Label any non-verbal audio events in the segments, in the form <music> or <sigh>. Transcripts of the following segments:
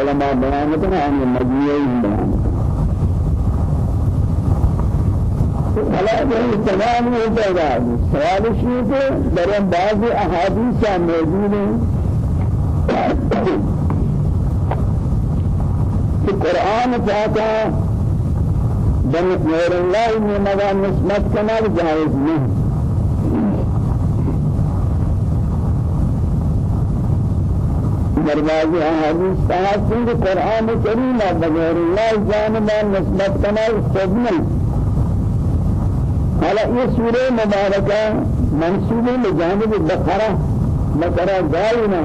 علماء بیان کرنا ان مجموعی بیان فلا جل تمام ہوتا ہے سوال شیء کے درم بعض احادیث موجود ہیں. کہ قرآن پاکا بن غیر اللہ میں مگا نسبت کرنا جائز نہیں. دروازے احادیث صاحب سے قرآن کریم بغیر اللہ جانب نسبت کرنا خود نہیں۔ حالا یہ سورہ مبارکہ منصوب لجانب بقرہ بقرہ جائنا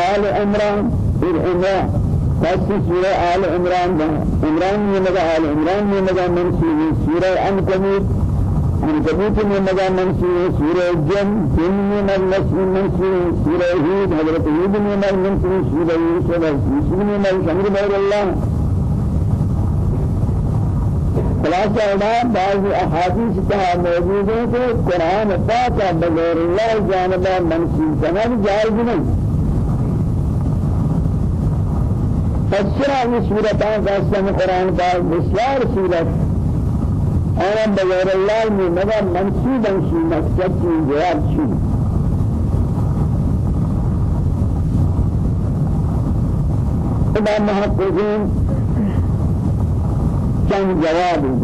آل عمران پھر عمران فاسی سورہ آل عمران عمران میں لگا آل عمران میں لگا منصوب سورہ عنکبوت۔ عنكبوت من مجا منصور سورة الجن جن من المسلم منصور سورة هود حضرت هود من المنصور سورة يوسف يوسف من الشمر بير الله. خلاصہ ادا بعض احادیث کا موجود ہے کہ قرآن پاک بغیر اللہ جانب منصوب کرنا جائز نہیں۔ فسرہ یہ صورتان کا قرآن پاک بسیار صورت أنا بغير الله من مدى منصوبا شيء مقصد شيء جواب شيء إذا محققين كان جواب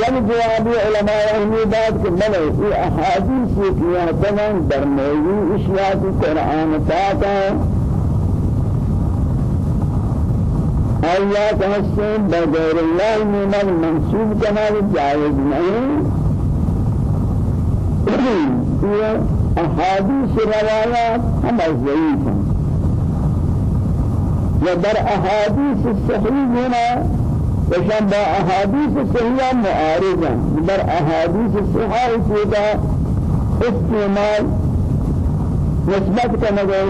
يعني جواب علماء أهميدات كمله في أحاديث في تمام درموي إشياء القرآن فاتح آیا تحسن بغیر اللہ من منصوب کنار جائز نہیں یہ احادیث روایات ہم ضعیف ہیں یا در احادیث صحیح ہونا وشان با احادیث صحیحہ معارض در احادیث صحیحہ استعمال نسبت کرنے گئے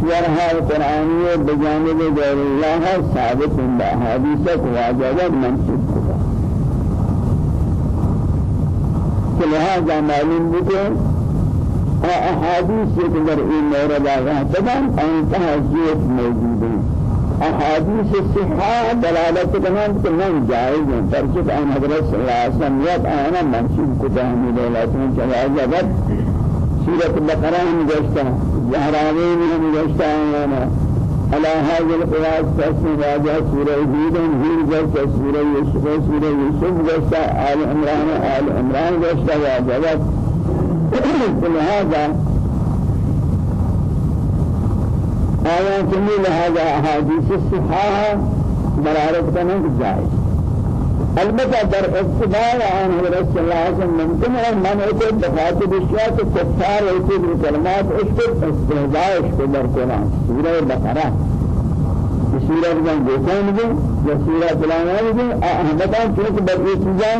سورہ قرآنی بجانب غیر اللہ ثابت بحادیث واجبہ منصوب. کہ لہذا معلوم بکے احادیث کے در این مورد آگاہ تمام انتہا زیت موجود ہیں احادیث صحاح دلالت کنان کہ من جائز. ہیں پرچک ان حضرت صلی اللہ علیہ وسلم یاد آنا منصوب کتا ہمی دولتوں چلا جبت سورة البقرة هم جشتا زهراوين هم جشتا وأنا على هذا القياس تسمى راجع سورة هود هود جشتا سورة يوسف سورة يوسف جشتا آل عمران آل عمران جشتا واجبت كل هذا آيات من هذا أحاديث الصحاحة مرارة كمان جائز البته در ابتداء عن حضرت صلى الله عليه وسلم ممكن ہے من ایک دفعات بشیا تو کفار ایسے کلمات اس کو استهزاء اس کو در قرآن سورہ بقرہ۔ سورہ جان دیکھیں گے یا سورہ بلانا احمدان چونکہ بر یہ چیزاں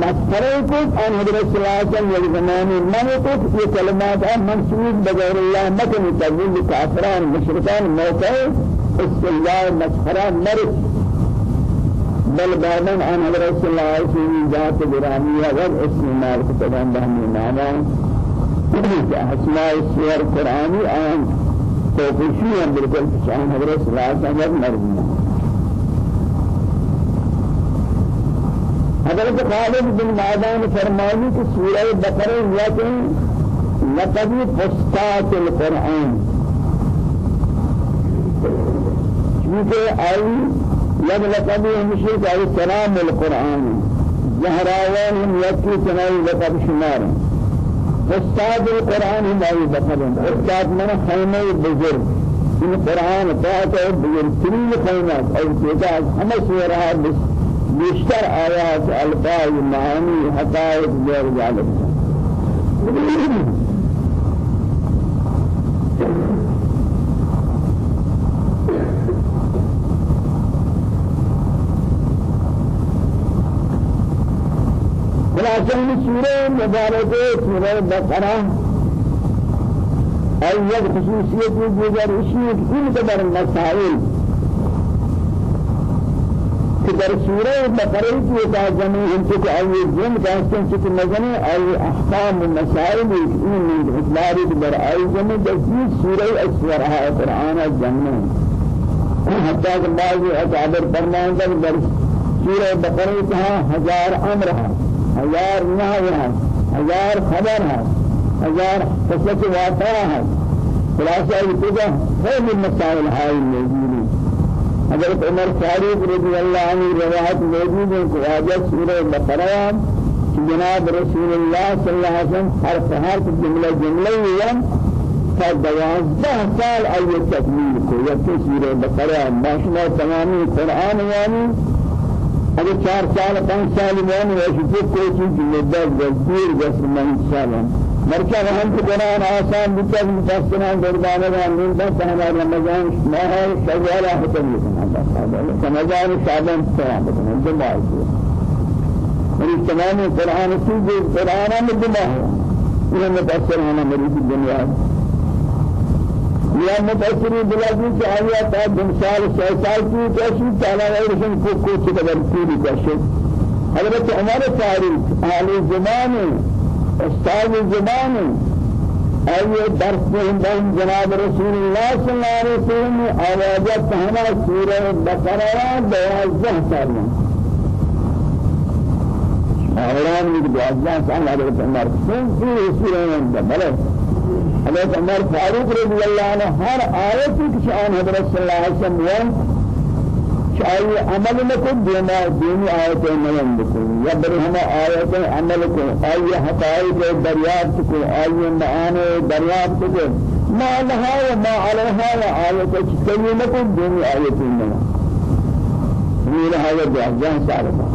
مسخرے کو آن حضرت صلی اللہ علیہ وسلم یہ زمانے من کو یہ کلمات ہیں منسوب بغیر اللہ مکن تبلیغ کافران مشرکان موقع استهزاء مسخرہ مرض۔ بل بعدا عن صلى الله وسلم ذات برامية والاستعمال كتبان بهم معنى أسماء السور القرآني آن۔ توفيشيا بالكل عن حضرت صلى الله عليه وسلم مرضنا حضرت خالد بن معدان فرمانی کہ سورہ بقرہ یا کہ لقد فسطات القرآن۔ چونکہ آئی يد لقب مشرك على السلام القرآن زهراوان هم يكي تناي لقب شمار. استاد القرآن هم أي لقب استاد من بزرگ. إن القرآن طاعته بزرگ. ترين خيمات أو كتاب هم سورها بس. بيشتر آيات ألفاظ معاني حقائق غير ذلك خلاصہ سورہ مبارکہ سورہ بقرہ۔ ایت خصوصیت دیگر اسی ان قدر مسائل۔ کہ در سورہ بقرہ کی تاجمی ہم کو ای جن ہیں کہ مزنی ای احکام و مسائل من اطلاعی در ای جن در سورہ اسورہ قرآن جنن حتى کہ بعض اعتبار فرمان در سورہ بقرہ کہا أمر ہزار نہی ہے ہزار خبر ہے ہزار قصہ واقعہ ہے خلاصہ یہ تو ہے مسائل ہے موجود حضرت عمر فاروق رضی اللہ عنہ روایت موجود ہے کہ آجت سورہ بقرہ جناب رسول اللہ صلی اللہ علیہ وسلم ہر ہر جملہ جملہ ہوا تا دوازدہ سال آئیے تکمیل کو یکی سورہ بقرہ ماشنا تمامی قرآن یعنی اگر چار سال پانچ سال یعنی ویسے کوئی چیز مدد دیر جسر من سالم مرکا وہاں کے قرآن آسان بچہ مفسران دربانے کا من بس ہمارا رمضان ماہ شوال ختم رمضان شعبان سلام جمعہ میری تمام قرآن سوجے قرآن میں جمعہ ہے انہیں مفسر ہونا میری دنیا. یا مفسری بلادی کہ آیا تا دن سال سو سال کی کیسی تعالی رسول کو کچھ قدر پوری کیسے حضرت عمر فاروق اہل زمانے استاد زبان أي درس من جناب رسول الله صلى الله عليه وسلم هنا سورة بقرة دوازده سالنا أولان من دوازده سال حضرت عمر. سن في سورة من بلد حضرت عمر فاروق رضي الله عنه هر آية كشان حضرت صلى الله عليه وسلم شاي عمل لكم بما دين آيات نلم بكم يا برهما آيات عمل لكم أي حقائق دریافت کو أي معاني دریافت کو ما لها وما عليها وآيات لكم دين آيات نلم من هذا جهان سارما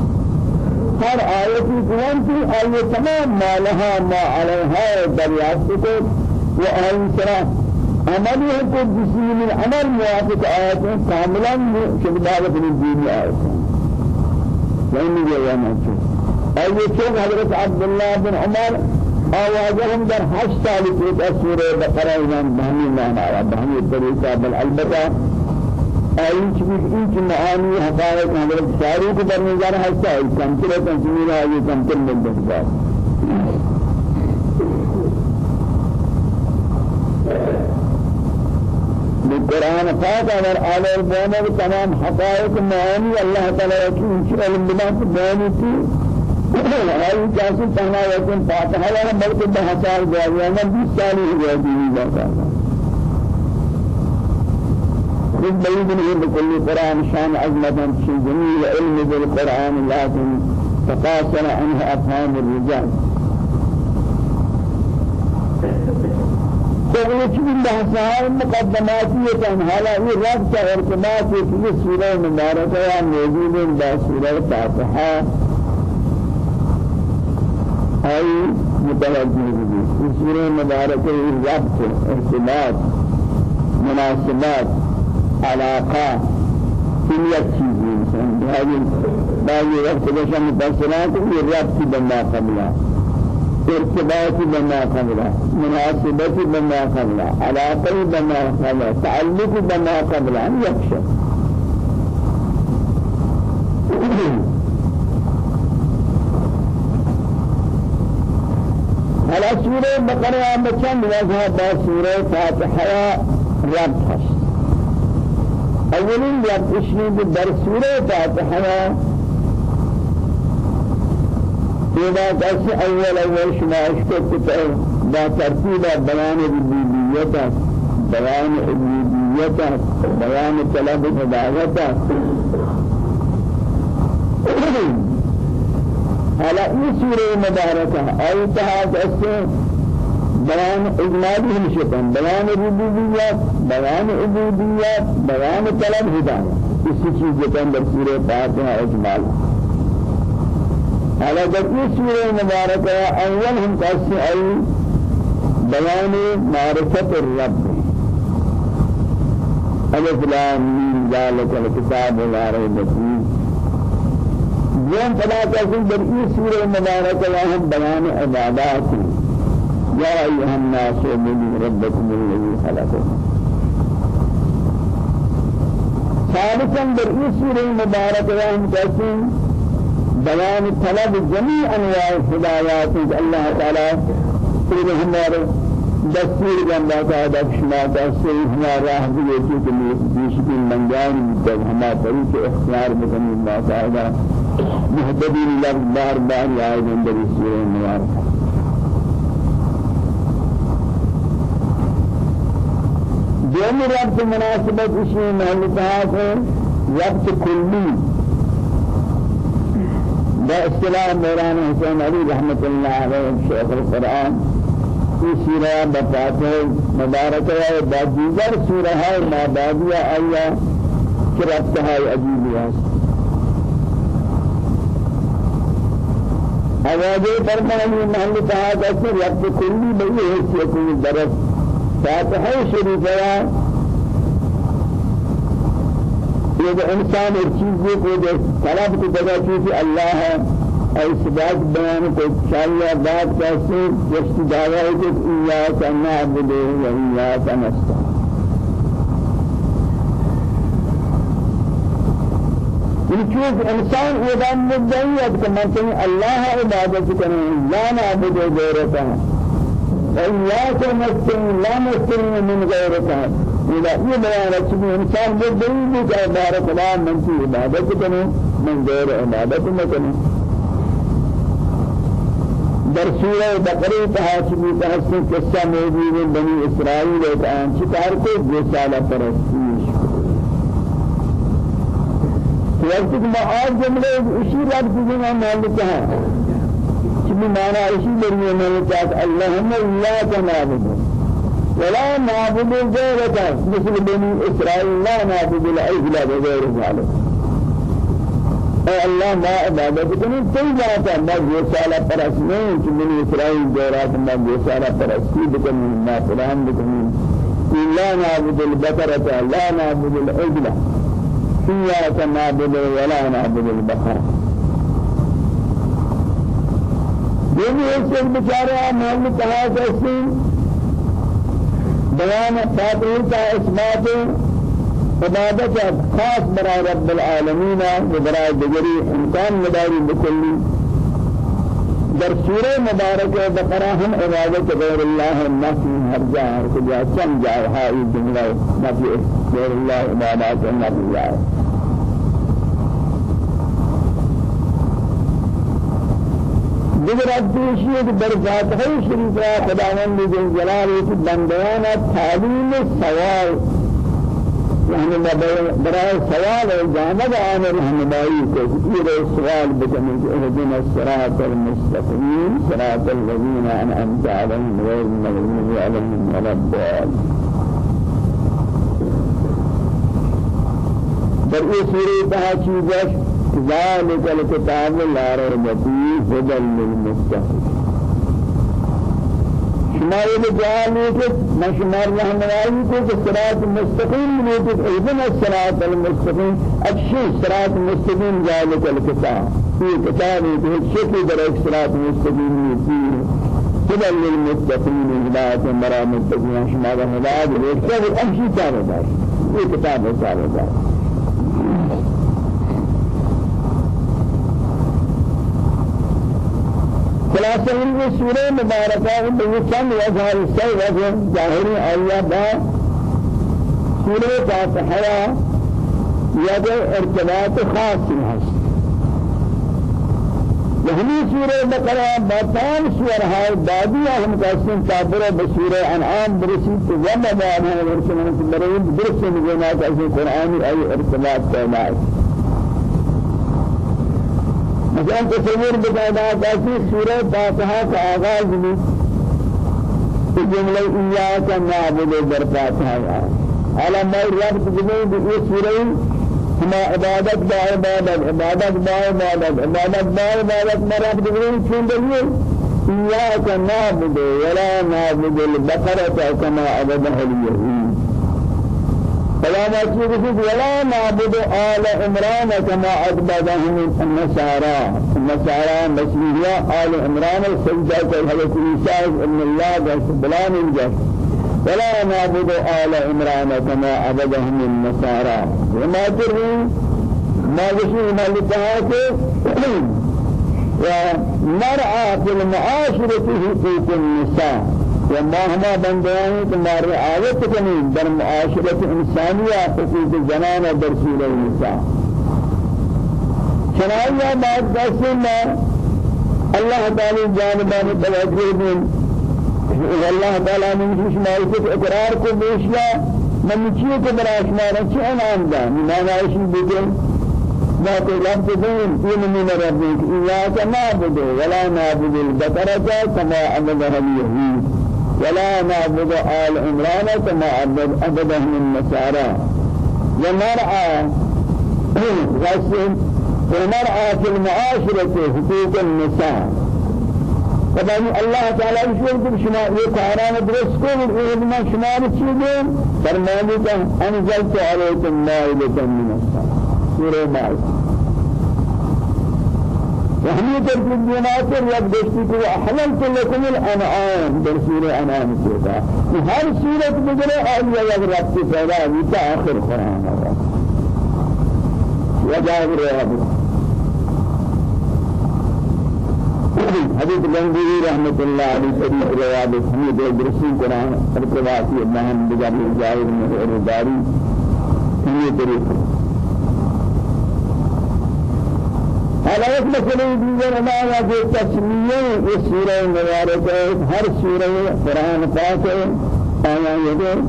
هر آيات كمان في آية تمام ما لها ما عليها دریافت کو وآية سلام. عمل ہے تو من عمل موافق آیات کاملا شبدالت من دین آیات یعنی یہ یعنی چون اور یہ چون حضرت عبداللہ بن عمر آوازهم در هشت سال کی سورہ بقرہ ایمان بہمی معنی آیا بہمی طریقہ بل البتہ این چیز چیز معانی حقائق حضرت شاعری کو در نظر ہستا ہے کمتر یہ کمتر مدد قرآن پاک اور آل البانہ تمام حقائق معانی اللہ تعالی کی انشاء اللہ بیان کی آئی جاسو تہنا یکن فاتحہ والا بلکہ بہتار جاویانا بیس سالی ہوا دیوی جاتا خذ بعيد بكل قرآن شان عظمة في جميع علم بالقرآن لكن تقاصر عنه أفهام الرجال. بغل چیز بحثان مقدماتی تن حالا یہ رب کا ارتباط ہے کہ سورہ مبارکہ یا موجود ہے با سورہ فاتحہ آی متوجہ ہوئی اس سورہ رب ارتباط مناسبات علاقہ کلیت چیزیں انسان بعضی وقت بشن مفسرات یہ رب کی بندہ ارتباط بما قبله مناسبة بما قبله علاقة بما قبله تعلق بما قبله يكشف على سورة بقرة بچند وجه با سورة فاتحة رب هست. أولين رب اشني در سورة فاتحة إذا بس أول أول شما أشكت با ترتيب بيان الربوبية بيان الربوبية بيان طلب العبادة على أي سورة مباركة؟ أي تهاد أسه بيان إجمالي همشتن بيان الربوبية بيان العبودية بيان طلب هداية إسی چیز جتن در سورة فاتحة إجمالي على ذكر سورة مباركة أول هم قاسي أي بيان معرفة الرب. ألف لام ميم ذلك الكتاب لا ريب فيه. جون فلا تقول در سورة مباركة هم بيان عبادات. يا أيها الناس اعبدوا ربكم الذي خلقكم. ثالثا در سورة مباركة وهم تأسين بيان طلب جميع أنواع الهدايات الله تعالى. سورة ہمارے دستور جنبا کا دشما کا صحیح ہمارا راہ دیے کہ بیش کی منجان جب ہمارا طریق اختیار بکنی اللہ تعالی لفظ بار بار آئے اندر سورہ مبارکہ دومی ربط مناسبت اسی محلتات ہے ربط کلی. با اصطلاح مولانا حسین علی رحمت اللہ علیہ شیخ القرآن. في سورة بفاتح مباركة بعديزر سورة هاي ما بعدية آية كربتها أجيبها آوازے فرمانی محل کہا کہ رب کلی بئی حیثیت درس فاتحہ شریفہ یہ إنسان ایک چیز کو طلب کو جگہ چیز اللہ ہے اثبات بیان کو چاہیے بات کیسے جس دعوی ہے کہ ایاک نعبد و ایاک نستعین چیز إنسان ادام مدعی ہے کہ من اللہ عبادت کریں لا نعبد غیرتا ایاک نستعین لا نستعین من بیان ہے کہ إنسان مدعی ہے کہ عبادت اللہ من کی عبادت کریں من غیر عبادت نہ کریں در سورة بقرة تحاسبی تحسن قصة موجود بني إسرائيل ایک آن. چکار کو پرستیش وقت ما آج جملے اسی رب کی جنہ مالک ہیں چمی مانا اسی لرمی مالکات اللہم اللہ کا نابد ولا نعبد غيرك. مثل بني إسرائيل لا نعبد العجل بغير ذلك الله ما عبادت کنی کوئی بات ہے میں سالہ پرس نہیں کہ من اسرائیل جورات. میں یہ سالہ پرستی بکنی ما قرآن بکنی لا نعبد البقرة. لا نعبد العجل إياك نعبد ولا نعبد البقرة. یہ بھی ایک سے بچارے محل کہا کیسے بیان فاتحی کا اثبات عبادت خاص برای رب العالمین و برای دیگری انسان مداری بکلی۔ در سورة مبارکہ بقرہ ہم عبادت غیر اللہ نفی ہر جا ہر کجا چم جائے ہائی جملہ نفی غیر اللہ عبادت نفی جائے دیگر ادیشی ایک در ذات ہے شریفہ خداوند جلال کی بندیان تعلیم سوال يعني برای سوال جامد عن الرحمنائی کو یہ سوال بکنی کہ اهدنا الصراط المستقيم صراط الذين أنعمت عليهم غير المغضوب عليهم ولا الضالين در یہ سورہ بہا چیزش ذلك الكتاب لا ريب فيه هدى للمتقين. شمار بجعلك ما شمار رحمنايك الصراط المستقيم ليك أيضا الصراط المستقيم. اكشي الصراط المستقيم ذلك الكتاب. في كتاب الشكل درك الصراط المستقيم ليك هدى للمتقين إجلاة مرام التقين شمار هداية ويكتاب اكشي كتاب هداية ويكتاب كتاب هداية خلاصہ ان کی سورہ مبارکہ ان چند وجہ سے وجہ ظاہری آیا با سورہ فاتحہ یا جو ارتباط خاص ہے یہی سورہ بقرہ بطان سور ہے دادی ہم کہتے ہیں کافر بسورہ انعام برسی تو وما بعد ہے ورسلنا برید درس میں جنا کہ قرآن ای ارتباط پیدا مثلا تصور بتانا کیسی سورہ فاتحہ کا آغاز بھی کہ جملہ ایاک نعبد در فاتحہ على ما رب جمعی بھی سورہ ہما عبادت با عبادت عبادت با عبادت عبادت با عبادت ما رب جمعی چون دلیے ایاک نعبد ولا نعبد البقرة كما عبدها اليهود فلا نشرك ولا نعبد آل عمران كما عبدهم النصارى. النصارى مسيحية آل عمران السجدة حضرت عيسى ابن الله جس بلان الجس ولا نعبد آل عمران كما عبدهم النصارى. وما تري ما بشي ما لتهاك <clears throat> ومرعى في المعاشرة حقوق النساء. وما هما بندیان تمہاری رعایت کنی در معاشرت انسانیہ حقوق زنان در سورہ النساء چنانیہ بعد دستے میں اللہ تعالی جانبان توجہ دیں والله تعالی من جوش مالك اقرار کو بیشیا من چیه کو براش مارا چه انعام دا من عائشی بکن ما تو لفظ دين إن من ربك إياك نعبد ولا نعبد البقرة كما عبدها اليهود ولا نعبد آل عمران كما عبد عبدهم النصارى ومرعى غسل <clears throat> ومرعى في المعاشرة حقوق النساء. طبعا الله تعالى يشوف كل شما يكاران درس كل إذن شما فرماني كان أنزلت عليكم مائدة من السماء. سورة مائدة. وهمي رب دشتي کو أحللت لكم الأنعام. در سورة أنعام سورة. هر سورة بجرى آية رب رب پیدا ہوئی آخر قرآن. وجاء رب. حدیث لنگی رحمت اللہ علیہ شریف رواب حمید درسی قرآن. ارتباطی اللہ بجاب الجائر مہر داری یہ طریق حالا ایک مسئلہ دیگر ہمارا جو تسمیہ اس سورہ مبارک ہے ہر سورہ قرآن پاک ہے آیا یہ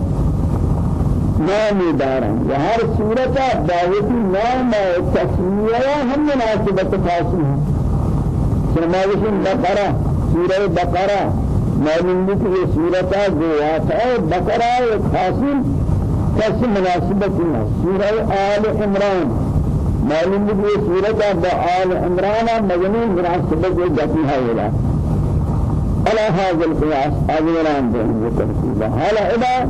نامی دارن و ہر سورة دعوتی نام تسمیہ ہم مناسبت خاصی ہیں فرمایش بقرہ سورہ بقرہ معلوم ہے کہ یہ سورت گوات ہے بقرہ ایک حاصل کس مناسبت ہے سورہ آل عمران. معلوم ہے کہ یہ سورت آل عمران مجنون مناسبت ہے جاتی ہے ولا على هذا القياس أجران بهم وترتيبا هلا إذا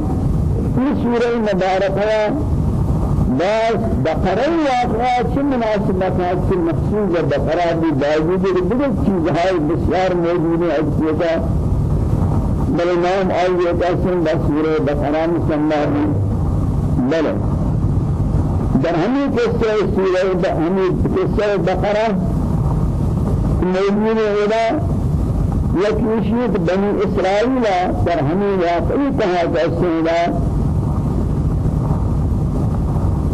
في سورة مباركة باز بقره واقعات چه مناسبت ہے کہ مخصوص بقره بھی باوجود دیگر چیزهای بسیار موجود ہیں ادیتا بل نام آئیے تاسم بسور بقره مسمى در ہمیں قصہ سورہ ہمیں قصہ بقره موجود ہے یک وشیت بنی اسرائیل در ہمیں واقعی کہا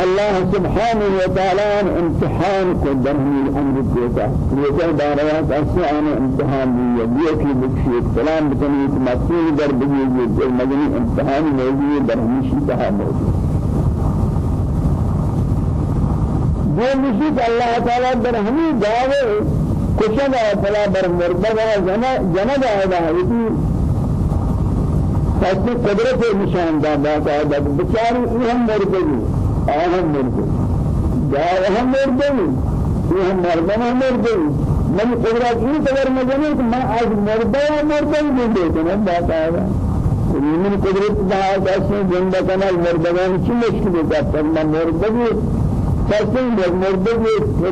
الله سبحانه وتعالى امتحان کو درمی الامر دیتا یہ کہ دارات آسان امتحان دی یہ کہ بخشی سلام بتنی مقصود در یہ مدنی امتحان موجود درمی شتا موجود. جو مشید اللہ تعالی در ہمیں دعوے کشن فلا بر مردہ جنا دعوہ ہے فاسد قدرت نشان دا باقاعدہ بچاری ہم مردگی آهم مرده جاء هم مرده یہ مردان هم مرده من قدرت یہ قدر مجنے کہ میں آج مرده یا مرده ہیں بات آیا من قدرت دا ایسے زندہ کنا مردگان کی مشکل ہے؟ پر میں مرده بھی فاسن مرده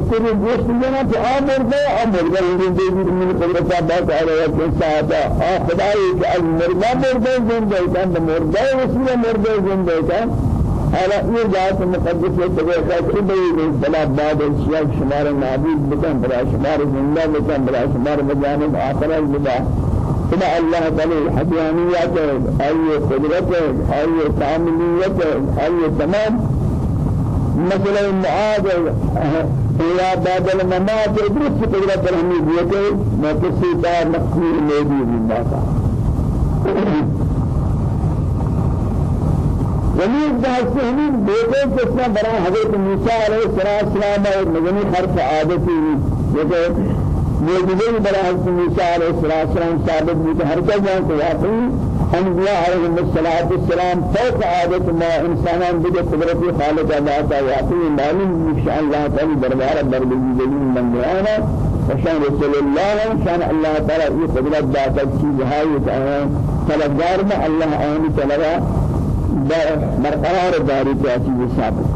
کوئی گوشت دینا کہ آ مرده آ مرده ہی دے دی من قدرت بات آیا کہ ساعتا آ خدای کہ مرده مرده زندہ ہے مرده وسیلہ مرده زندہ ہے على یہ ذات مقدس کہ کہ بھئی بلا بعد الشیاء شمار معبود بکن بلا شمار زندہ بکن بلا شمار مجانب آخر البدا إلى الله تعالى الحديانيات أي قدرة أي تعاملية أي تمام مثلا معاذ يا بعد الممات إدرس قدرة الحميدية ما تسيطا مقصود موجود من الله زمین داشته همین بیٹے کسنا برا حضرت موسی علیہ السلام اور مدنی حرف عادتی یہ موجودہ برا حضرت موسی علیہ السلام ثابت بھی ہر جان کو واقعی انبیاء علیہ السلام فوق عادت ما إنسانان بده قدرت خالق اللہ تعالی واقعی معلوم إن شاء الله تعالی دربار بربی جلیل من بیانا وشان رسول الله شان الله تعالی یہ قدرت داتا چیز ہے طلبگار میں اللہ عین طلبہ برقرار داری کی چیز ثابت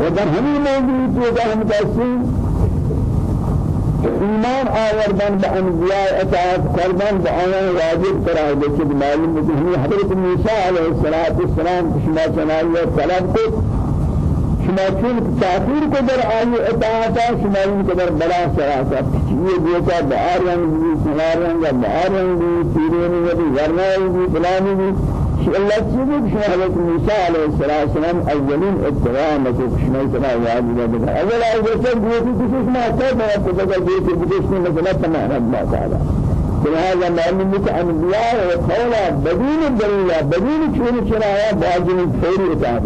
و در همین موضوع تو ہم کہتے ایمان آوردن به انبیاء اطاعت کردن به آنها واجب قرار داشت معلوم ہے کہ حضرت موسی علیہ الصلوۃ والسلام شما چنائیہ طلب کو شما چون تاثیر کو در آئی اطاعت شما ان کو در بلا سراسا یہ دیتا بہار رنگ بھی سنار رنگ بہار رنگ بھی تیرین بھی ورنہ بھی بلانی بھی الله سبحانه حضرت موسى عليه والسلام أولين اتباع مكو شما سنا واجب ده أول أول شيء بيجي كيش ما أكيد ما تبغى بيجي بيجي شنو مثلا تمام الله تعالى لهذا معلوم لك أنبياء وقولا بدون الدليل بدون شنو شرايا باجين فوري إتعاب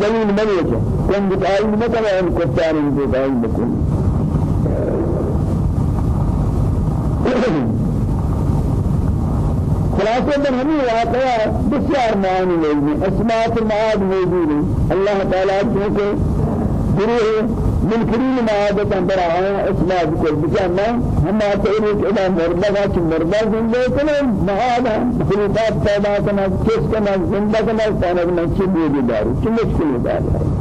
دليل من يجي كم بتعلم؟ مثلا أن كفار بتعلم بكل خلاصة من همي واقعا بسيار معاني موجود أسماء المعاد موجود الله تعالى چونکہ گروہ منکرین معادت اندر آیا أسماء بکل بچانا ہم آتے ہیں کہ ادا مردہ کا چھ مردہ زندہ کنے معاد ہم خلوطات پیدا کنا کس کنا زندہ کنا پانا کنا چھ بودی دارو. چھ مشکل فلائد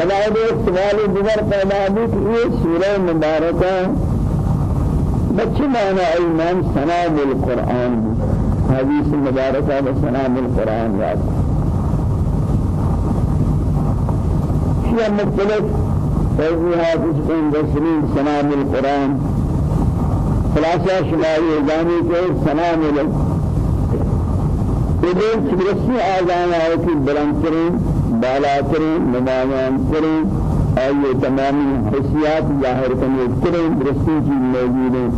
ایک سوال دیگر پیدا بھی کہ یہ سورہ مبارکہ بچی معنی ایمان سنام القرآن؟ حدیث مبارکہ بسنام القرآن یاد. شیعہ مختلف توضیحات اس کو اندسلین سنام القرآن. خلاصہ شماری ازانی کے سنام القرآن یہ چبرسی آزان آئے بلند بالا کریں نمایاں کریں اور یہ تمامی حیثیات ظاہر کرنے کریں درستی چیز موجود ہیں۔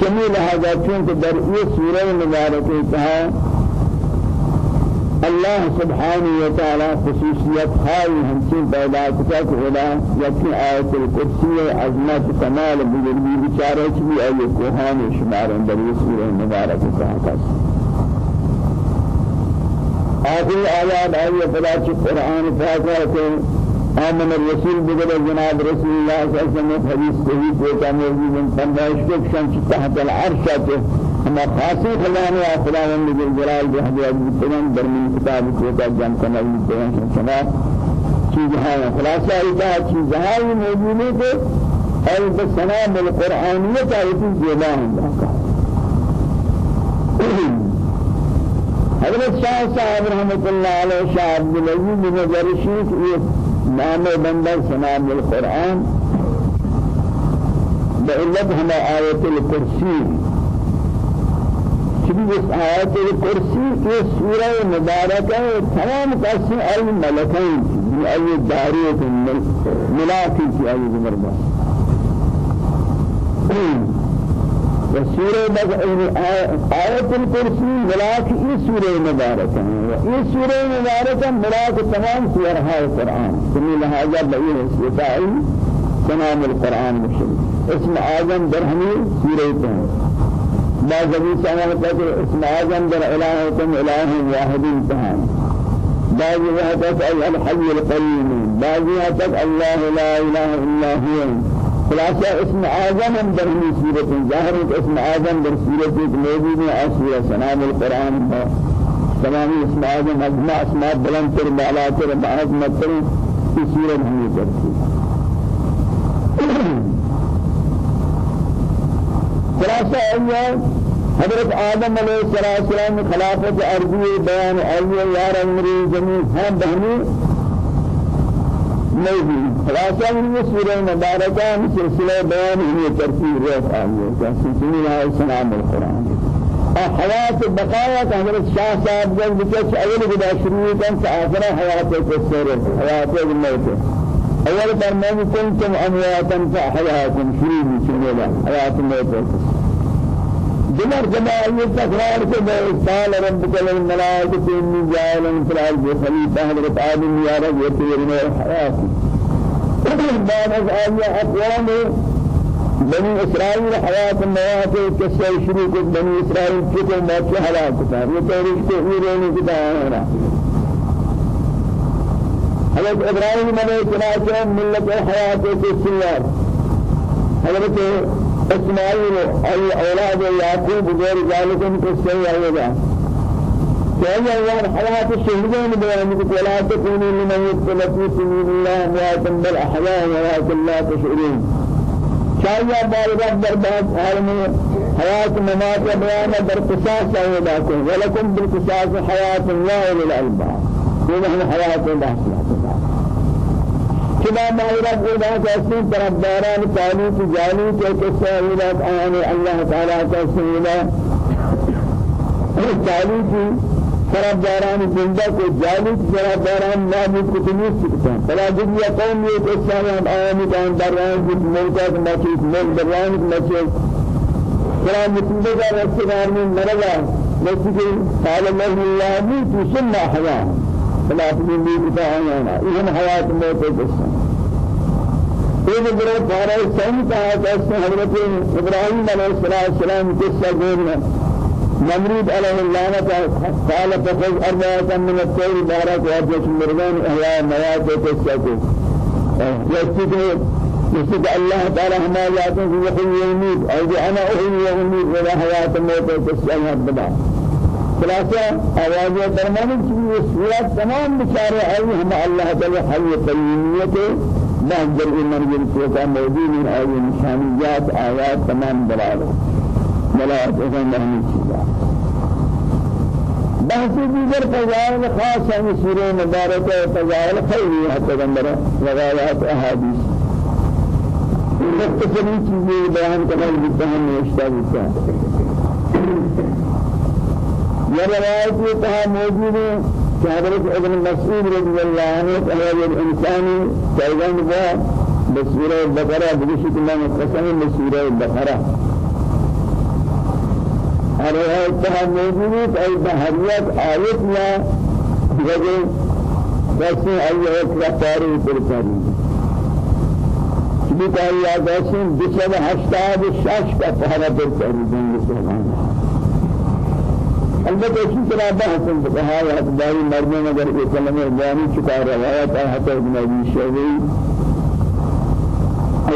شمی لہذا چونکہ در یہ سورہ مبارک کہا اللہ سبحانہ و تعالی خصوصیت ہائی ہمچین پیدا کتا کہ خدا یکی آیت القدسی عظمت کمال بزرگی بچارے چلی آئیے کوہان شمار در یہ سورہ مبارک کہا کسی آخری آیات آئی فلا چی قرآن فاقہ کہ آمن الرسول بگل جناب رسول اللہ صلی اللہ علیہ وسلم حدیث صحیح کوتا موجود ان پندائش کو شمس تحت العرش آتے ہما خاصی خلان و خلاوان بگل جلال بحضرات بتگن در من کتاب کوتا جن کنوی بگن شما چیزها خلاصہ ایتا چیزها موجود ہے کہ اور بسنام القرآنیت آیتی جیلہ ہوں حضرت شاہ صاحب رحمت اللہ علیہ شاہ عبدالعزیز بن جرشید یہ نام بندہ سنام القرآن۔ بعلت ہمیں آیت الکرسی۔ چبی اس آیت الکرسی کے سورہ مبارکہ تمام قسم ای ملکین ای داریت ملاکی کی ای زمربہ وسورة آية الكرسي ملاك إيه سورة مباركة؟ إيه سورة مباركة؟ ملاك تمام سورها القرآن. سمي لهذا بأيه استطاعي تمام القرآن مشهور. اسم آدم درهمي سورة تهم بعض ابي سلام قال اسم آدم در إلهكم إله واحد تهم بعض وحدت الحي القيوم بعض وحدت الله لا إله إلا هو. خلاصہ اسم اعظم ہم در ہمی صورت ظاہر ہے اسم اعظم در صورت ایک موجود ہے آسورہ سنام القرآن ہے تمامی اسم اعظم اجمع اسماء بلند تر بالا تر بعظمت تر کی صورت ہمی کرتی خلاصہ ہے حضرت آدم علیہ السلام خلافت ارضی بیان آئیے یار امری زمین ہم بہنی موجود خلاصہ یہ سورہ مبارکہ سلسلہ بیان ہے ترتیب رفع ہے کہ سلسلہ سلام القرآن حیات بقایا کہ حضرت شاہ صاحب جب بچے اول بدا شروع کن کہ آخر حیات کو سر حیات الموت اول فرمان کنتم امواتا فاحیاکم شروع بچنے حیات الموت دمر جماعي تكرار کے قال ربك للملائكة إني جاعل في الأرض خليفة حضرت آدم يا رب يطيرنا الحياة بعد آية أقوام بني إسرائيل حياة النوات كسر شروع بني إسرائيل كتب ما في حالات كتاب. يتوريش تغييرين كتاب. حضرت إبراهيم عليه السلام ملة الحياة كسر حضرت إسماعيل أي أولاد يعقوب غير ذلك قصة أيضا. فهي الله حياة الشهدين بيانك ولا تكونوا لمن يقتل في سبيل الله أمواتا بل أحياء ولكن لا تشعرون. شايا بال رب دربات عالم حياة ممات بيان در قصاص أولادكم ولكم بالقصاص حياة الله للألباب هنا حياة الله. كما ما يرد إذا كسين طرف داران تعليق جاني كسا إلى آن الله تعالى كسين إلى تعليق طرف داران زندہ کو جالب طرف داران نابود کو تنیس سکتا فلا دنیا قوم یہ کسا ہم آیانی کان داران جب ملکہ مچیت مل داران مچیت فلا مطلبہ کا رسول میں مرگا نسکی قال الله الله موت ثم حياه فلا تقول لي بتاعنا إذن حياة موت الجسم ایک گروہ پارا سن کا ہے حضرت ابراہیم علیہ السلام قصہ گورنا نمرود علیہ اللعنة قال فخذ أربعة من الطير بارك وأجلس مرغان أحياء مواد قصة يستيقظ يستيقظ الله تعالى هما ياتون في يحيي ويميت أو أنا أحيي ويميت ولا حياة موت قصة يهدبا خلاصة آواز درمان کی یہ تمام بشارة أي هم الله تعالى حي قيوميته منظر المرجل سوكا موجود من آية نشانيات آيات تمام دلالة. دلالة إذن مهمي بحث دیگر فضائل خاص ہے سورہ مبارکہ فضائل خیری حتی گندر وغالات احادیث. مختصری چیزیں بیان کرنا جتا ہم نوشتا جتا یہ روایت یہ کہا موجود ہے حضرت ابن مسعود رضي الله عنه قال الإنسان كيدان با بسورة البقرة بلشت الله قسم بسورة البقرة روایت تها موجود أي بحريات آيات يا وجه بس أي كفاري تركاري بكار يا داشين بسبب هشتاد الشاش كفارة تركاري جنگ سبحانه البته اسی طرح بحث بها یا داری مردوں اگر کلمہ جانی چکا روایت ابن ابی شیبی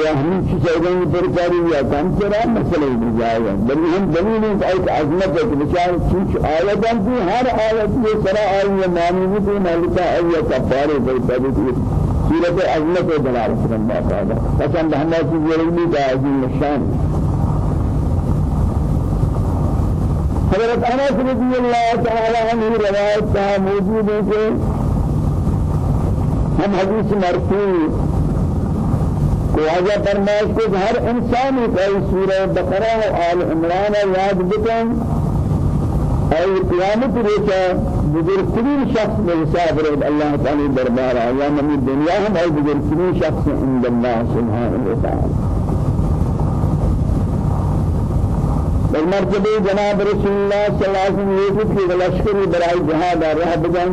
یا ہم چیز ایدن پر کاری یا کم چرا مسئلہ بھی جائے بل ہم دلیل ہے ایک عظمت ہے کہ بچار چیز آیتان کی ہر آیت یہ سرا آئی ہے معنی بھی تو مالکہ آئی کفارے پر تبی سورت عظمت دلالت رمبا قادہ قسم بہمہ چیز ضروری کا عظیم الشان حضرت انس رضی اللہ تعالی عنہ روایت کا موجود ہے کہ ہم حدیث مرفوع کو آجا فرمائش کو ہر انسان کوئی سورہ بقرہ و آل عمران یاد بکن۔ اور قیامت روچا بزرگترین شخص میں حساب رہد اللہ تعالی دربار یا نمی دنیا ہم اور بزرگترین شخص عند اللہ سبحانہ بل مرتبه جناب رسول الله صلى الله عليه وسلم يوسف في لشکر برای جهاد راه بجن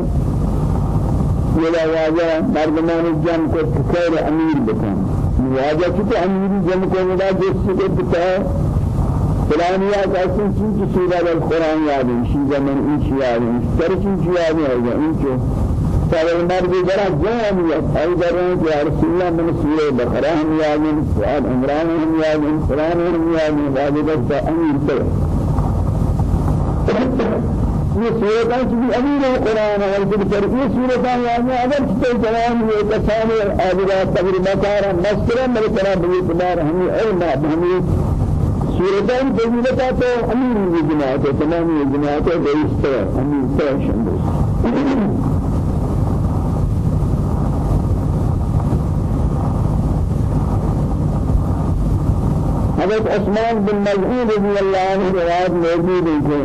ولا واجه مردمان الجن کو خیر امیر بکن. واجه کہ امیر جن کو ولا جس کو بتا فلانیا کیسے چیز سورہ القرآن یاد ہے شیزہ من ان یاد ہے ترچین یاد ہے ان کو مرد جرا جامعیت ای درون کہ رسول اللہ من سورہ بقرہ ہم یادیں سوال عمران ہم یادیں قرآن ہم یادیں واجبت کا امیر سے یہ سورتان کی امیر قرآن ہے کہ پر یہ سورتان یادیں اگر کسی جوان یہ کسان آدھگاہ تقریبا کارا مسترہ میرے طرح بلیت بار ہمیں علم ہمیں سورتان فضیلتا تو امیر جماعت تمام جماعت ہے بیشتر امیر سے شمس حضرت عثمان بن مزعون رضی اللہ عنہ روایت موجود ہے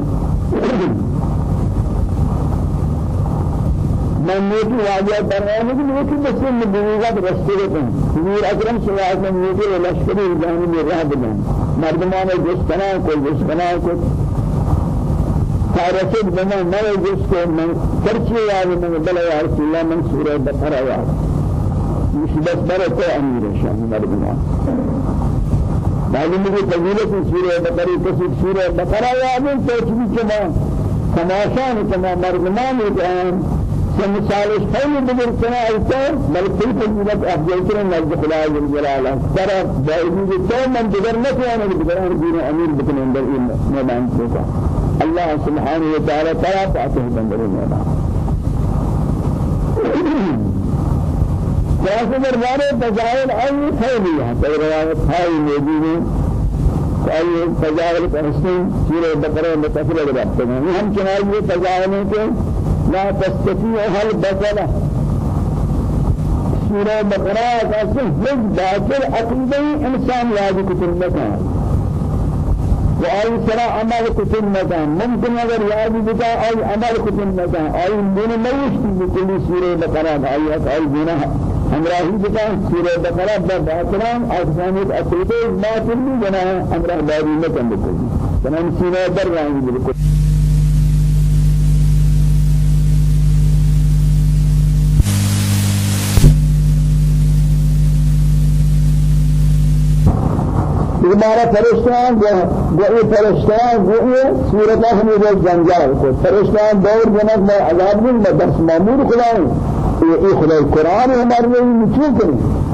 من نیتی واجہ دروانے کی نیتی بسن میں بنیغت رستے رہتے ہیں نور اکرم صلی اللہ علیہ وسلم نیتی و لشکری جانی میں رہ بدن مردمان جسکنا کو جسکنا کو۔ تارسد بنا نئے جس کو من کرچی یاد من بلا یا رسول اللہ من سورہ بقرہ یاد۔ مشبت برکو امیر شاہ مردمان۔ معلوم ہے فضیلت سورہ بقرہ کسی سورہ بقرہ یادیں تو چیز کما تماشان کما مرمان جان سمسالش خیلی بزرگ سنا ایتر بل کل فضیلت افضل کرن نزد خدا جل جلالہ طرف باوجود تو من دیگر نتوانا دیگر دین امیر بکن اندر این میدان کو الله سبحانه وتعالى ترى فاته بندر المولا خلاصة دربارة فزائل أي خيرية. تغريات هاي موجودة. أي فزائل فرسين سورة بقرة متفرد ربطنا هم كنائي فزائل کے لا تستطيع هل بطلة. سورة بقرة کا صرف باطل عقیدہ إنسان یاد کتن بکا وآي سرا عمل كتن مكان. ممكن أگر ياد بتا أي عمل كتن مكان. أي من نوش بكل سورة بقرة أي أي بنا همراهي بتا سورة بقرة باترام أفسانيت أتيته باطل بنا همراه باري مكان بكل تمام سورة بر راني بكل دوبارہ فرشتان یہ فرشتان جو یہ صورت ہم یہ جنجال. کو فرشتان دور جنت میں عذاب نہیں میں درس مامور خداؤں یہ خدا قرآن ہمارے لیے مچوں کریں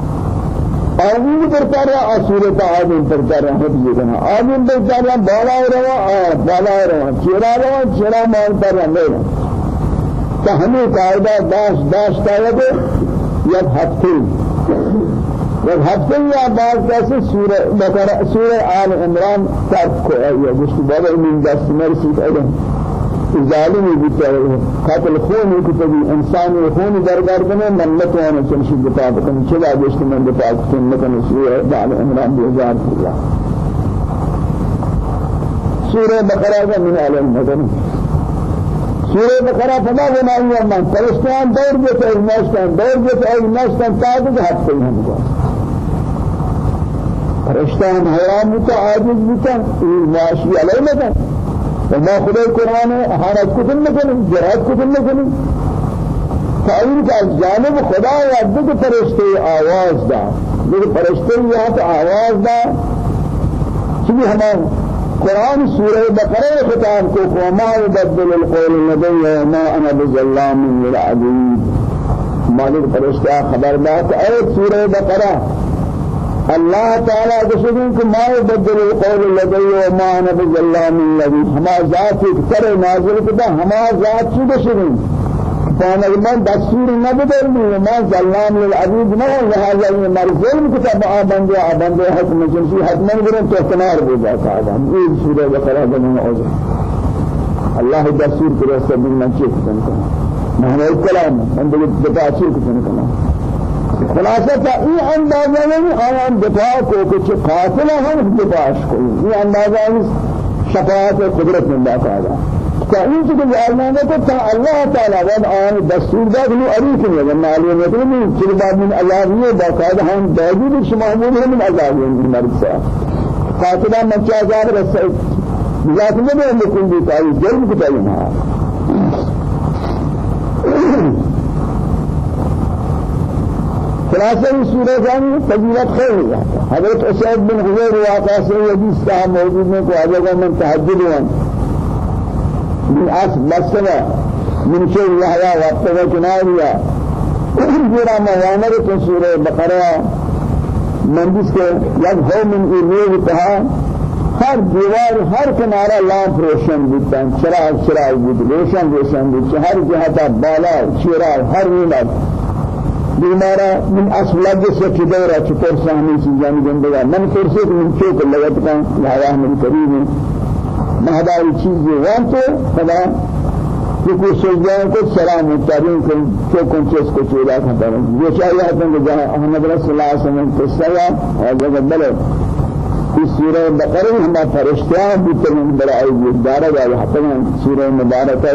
آمین کرتا رہا صورت آمین کرتا رہا حفظ کرنا آمین کرتا رہا بالا رہا بالا رہا چیرا رہا چیرا مانتا رہا میرا تو ہمیں قاعدہ داش داش قاعدہ یا ہفتے یک ہفتے یا بعض کیسے سورہ بقرہ سورہ آل عمران ترک کو ہے یہ کو بابا من دست مرسی کہتے ہیں ظالمی بیچارے قاتل خون کو تبی انسان خون در گردن منت وأنا چنشی دفاع بکن چلا جشت من دفاع کن لکن سورہ آل عمران بیزار اللہ سورہ بقرہ کا من آل عمران سورة بقرة فما بنا يوم فرشتان دور جت أي نشتان دور جت أي نشتان تاج حد في هم فرشتان حیران بتا عاجز بتا ماشی علیہ لگا وما خدا القرآن احانت کتن نکنی جرات کتن نکنی؟ تعین کا جانب خدا یا دک فرشتے آواز دا. دک فرشتے یا تو آواز دا. چلی ہمان قرآن سورہ بقرہ خطاب کو وما يبدل القول لدي وما أنا بظلام للعبيد مالک فرشتہ خبردار اے سورہ بقرہ الله تعالى قصدين ما يبدل القول لدي وما أنا بظلام الذي هما ذات كتر نازل كده هما ذات شو قصدين فأنا من دستور نبدل وما ظلام للعبيد ما هو هذا مرزل كتاب آبندي آبندي حكم جنسي حكم غير تهتنار بوجا كذا إيه سورة بقرة من أوزع الله دستور كده سبيل من شيء كنا ما هو الكلام عندك دستور كنا خلاصہ تا این اندازہ نہیں دفاع کو قاتل ہم دفاع کو یہ اندازہ شفاعت قدرت من اللہ تعالی چیز جعلنا کو تا اللہ تعالی وان آن دستور دا کہ اریک نہیں ہے معلوم ہے کہ بعد من اللہ یہ باقاعدہ ہم داجی شمامون ہے من عذاب مرد سے قاتلہ مچا عذاب رسول ذات میں بھی ہم کو بھی تائی جلد کو تائی خلاصہ اس سورہ جان فضیلت خیر ہے حضرت اسید بن حضیر واقعہ سے یہ حدیث صاحب موجود میں کو آجا من تحجد ہوں من اس مسئلہ من شيء يحيى وابتغى كناريا جرى موانر في سورة بقرة. من جس کے یک ہو من ایمیل کہا ہر دیوار ہر کنارہ لامپ روشن بیتا چراغ چراغ بیت روشن روشن بیت ہر جہتا بالا چراغ ہر نیمت بیمارا من اصل جس کی دورا چطور سامنے چیزاں گندگا من فرصت من چوک لگت کا لایا من کریم مہدائی چیز وان تو خدا. کہ سجدہ کو سلام ترین کو جو کون چیز کو چولا کھتا ہے یہ چاہیے ہے کہ جہاں احمد رسول اللہ علیہ وسلم کو سیا اور جگہ بلے اس سورہ بقرہ ہم فرشتیاں بھی تمام بڑائی یہ دارہ ہے سورہ مبارکہ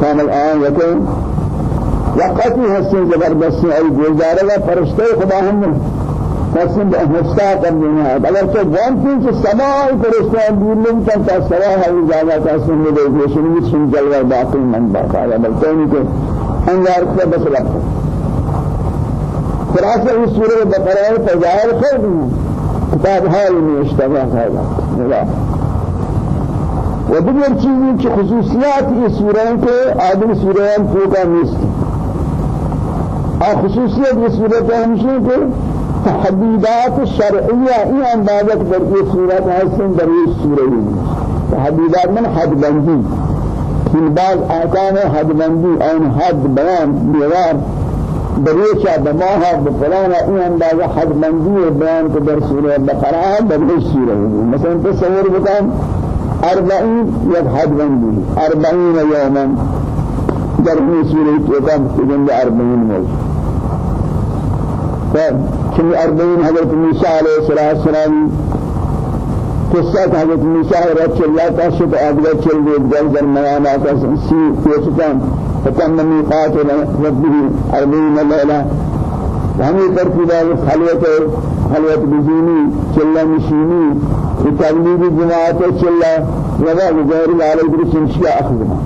کامل آن یقین وقتی ہستے زبردستی ای گزارے گا فرشتے خدا ہم قسم ہستا کر دینا ہے۔ اگر تو جانتی کہ سماع فرشتے دور لیں تا سوا ہے زیادہ کا سن دے گے سن جلوہ باقی من باقا ہے بلکہ ان کے انگار سے بس رکھو خلاصہ اس سورہ بقرہ فضائل خیر کتاب حال میں اشتباہ ہے۔ و دیگر چیزی که خصوصیات این سوره که آدم سوره هم فوقا نیست خصوصیت یہ صورت ہمشی کہ تحدیدات شرعیہ ای اندازت در یہ صورت حسن در یہ سورہ تحديدات من حد بندي من بعض أحكام حد بندي أو حد بيان بيوار بريشة بماها بفلانا إن أندازة حد بندي بيان كدر سورة بقرة بدل سورة مثلا تصور بكم أربعين يد حد بندي أربعين يوما در سورة كتاب تجند أربعين موجود. كم أربعين حضرت موسى عليه والسلام. قصة حضرت موسى رب الله تشهد أبدا چل جل درمیان آتا سی کوشتان فتم ميقات ربه أربعين ليلة. وهمي ترتيبا خلوة خلوة بزيني چلا مشيني وتبليغ جماعة چلا وذا غير عليه برسنشيا أخذنا.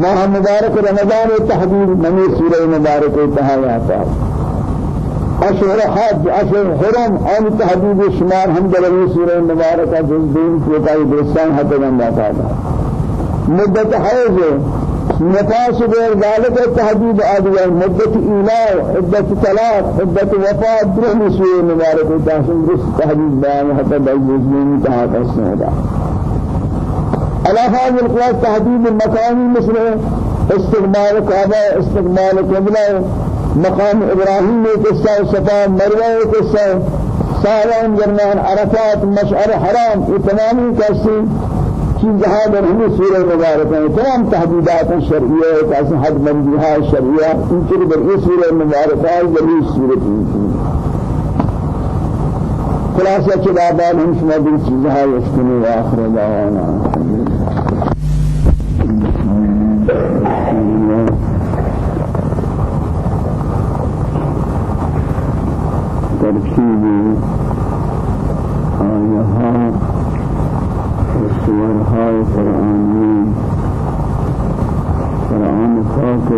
ماہ مبارک رمضان تحدید منی سورہ مبارک تہایاتا اشهر حج اشهر حرم آن تحدید شمار ہم دلوی سورہ مبارک جز دین کوتائی درستان حتی گنداتا تھا مدت حیض نفاس غير ذلك التحديد آدية مدة إيلاء عدة طلاق عدة وفاة درهم سورة مبارك تحسن درست تحديد من تحت السنة على هذا القياس تحديد المكان مثل استقبال كعبة استقبال قبلة مقام إبراهيم قصة صفا مروة قصة سارا جرمان عرفات مشعر حرام تمام كسي چیز هذا ہمیں سورہ مبارک ہیں۔ تمام تحدیدات شرعیہ کیسے حد بندی ہے شرعیہ ان کے بر یہ سورہ مبارک ہے ولی سورۃ خلاصہ کے بعد ہم شما دل چیز ہے اس کے آخر دعوانا۔ ترتیب آیها و سورهای قرآنی قرآن پاک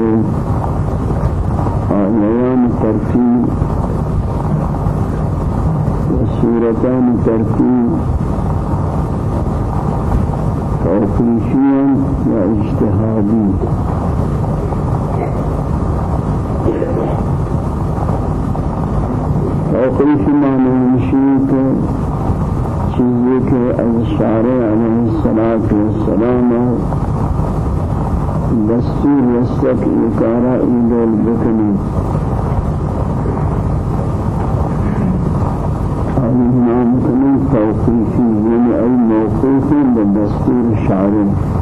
آیان ترتیب و سورتان ترتیب توقیفی و توقیفی معنی مشید چیزی که از شارع علیه السلام دستور وستک اکارا ایدول بکنی هذه نام کنی توقیفی یعنی ای موقوفی بدستور شارع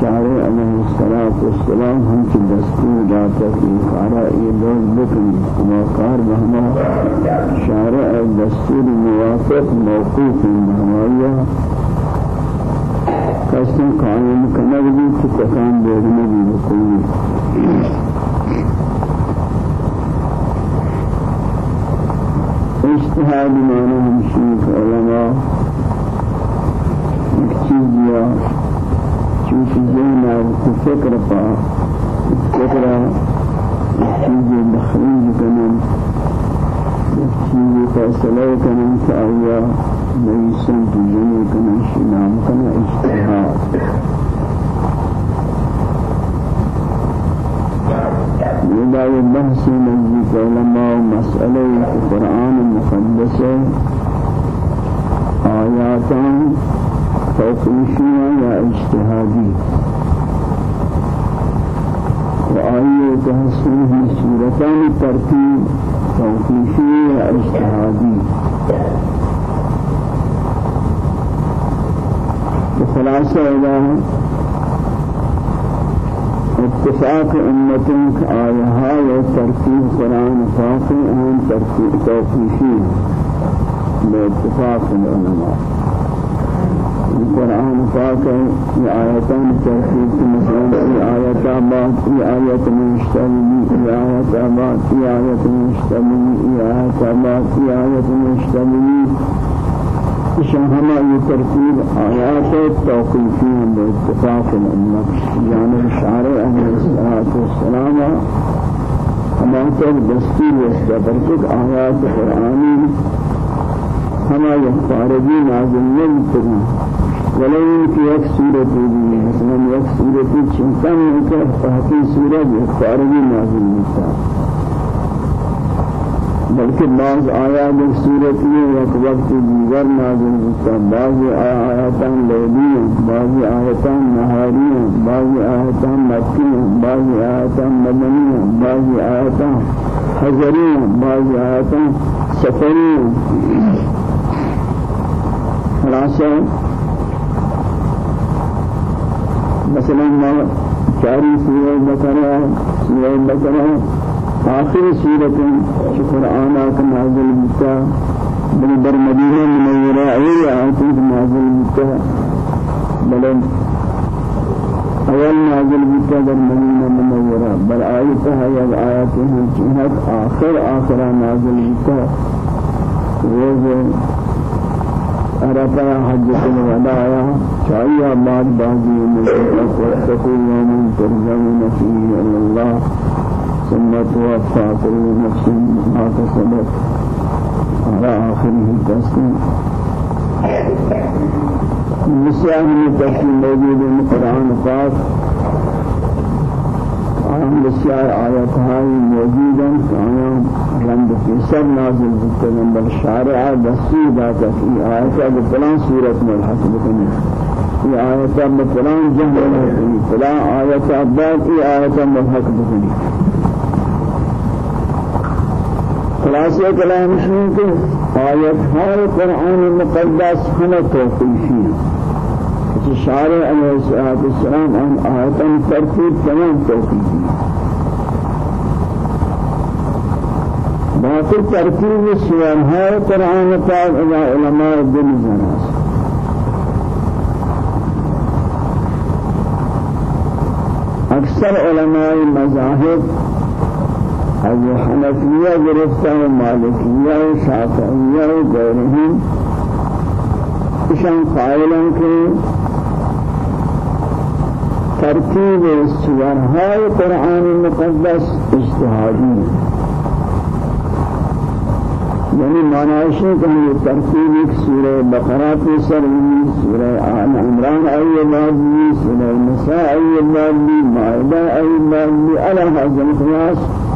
شارع علیہ الصلوۃ والسلام ہم کی دستور جاتا کہ کارا یہ لوگ بکن ما کار بہما شارع دستور موافق موقوف ہمایا قسم قائم کرنا بھی کہ تکان دینے بھی کوئی اجتهاد معنی ہمشی علماء ایک چیز چیز زینا فکر پا فکر چیز تخریج کنن چیز فیصلہ کنن تآیا نیسن تجنی کنن شنام کنن اجتحاد یہ بحث نزدیک علماء مسئلہ قرآن مقدس توقيفية يا اجتهادي وآية تحسنه سورتان الترتيب توقيفية يا اجتهادي بخلاصة إلى اتفاق أمتك آيها وترتيب قرآن فاقي أهم ترتيب توقيفي باتفاق العلماء القرآن پاک یہ آیتان تحقیق مثلا یہ آیت آباد یہ آیت مشتملی یہ آیت آباد یہ آیت مشتملی یہ آیت آباد یہ آیت مشتملی شهما يترتيب آيات التوقيفين باتفاق الأمة يعني الشعر أهل الصلاة والسلام. أما أنت دستور يستبرتك آيات القرآن هما يختارجين نازل يمترين ولو في یک صورت بھی مثلا یک صورت چنتا میں کہ تحقیق صورت خارجی نازل ہوتا بلکہ بعض آیات ایک صورت میں ایک وقت دیگر نازل ہوتا بعض آیاتاں لیلی بعض آیاتاں نہاری بعض آیاتاں مکی بعض آیاتاں مدنی بعض آیاتاں حجری بعض آیاتاں سفری خلاصہ مثلا چاری سورہ بقرہ سورہ بقرہ آخر سورة قرآن آك نازل بتا بل بر مدينة منورة أي آيات نازل بتا بل أول نازل بتا بر مدينة منورة بل آياتها يد آياتها جهد آخر آخر نازل بتا روز عرفة حجة الوداع شايا بعد بعضي من واتقوا يوم ترجعون فيه إلى الله ثم توفى كل نفس ما كسبت على آخره التسليم. مثال من تفصيل موجود القرآن الخاص عام بسیار آیات های موجودا آیان رند في سر نازل بکن بل شارع دستور داتا في آیات بفلان صورت ملحق في آیات بفلان جهل بکنی فلان آیات بعد ای آیات ملحق بکنی خلاصہ کلام شنو کہ آیت ہر قرآن مقدس ہم توقیفی کہ شارع علیہ السلام ان آیتاں ترتیب تمام توقیفی باقی ترتیب سوال ہے قرآن پاک علماء دل جناس اکثر علماء مذاہب از حنفیه گرفته و مالکیه و شافعیه و غیرهم اشان قائلن که ترتیب سورهای قرآن مقدس اجتهادی یعنی ہے کہ یہ ترتیب ایک سورہ بقرہ کی سر سورہ آل عمران ای بعد سورہ نساء ای بعد مائدہ ای بعد علی هذا القياس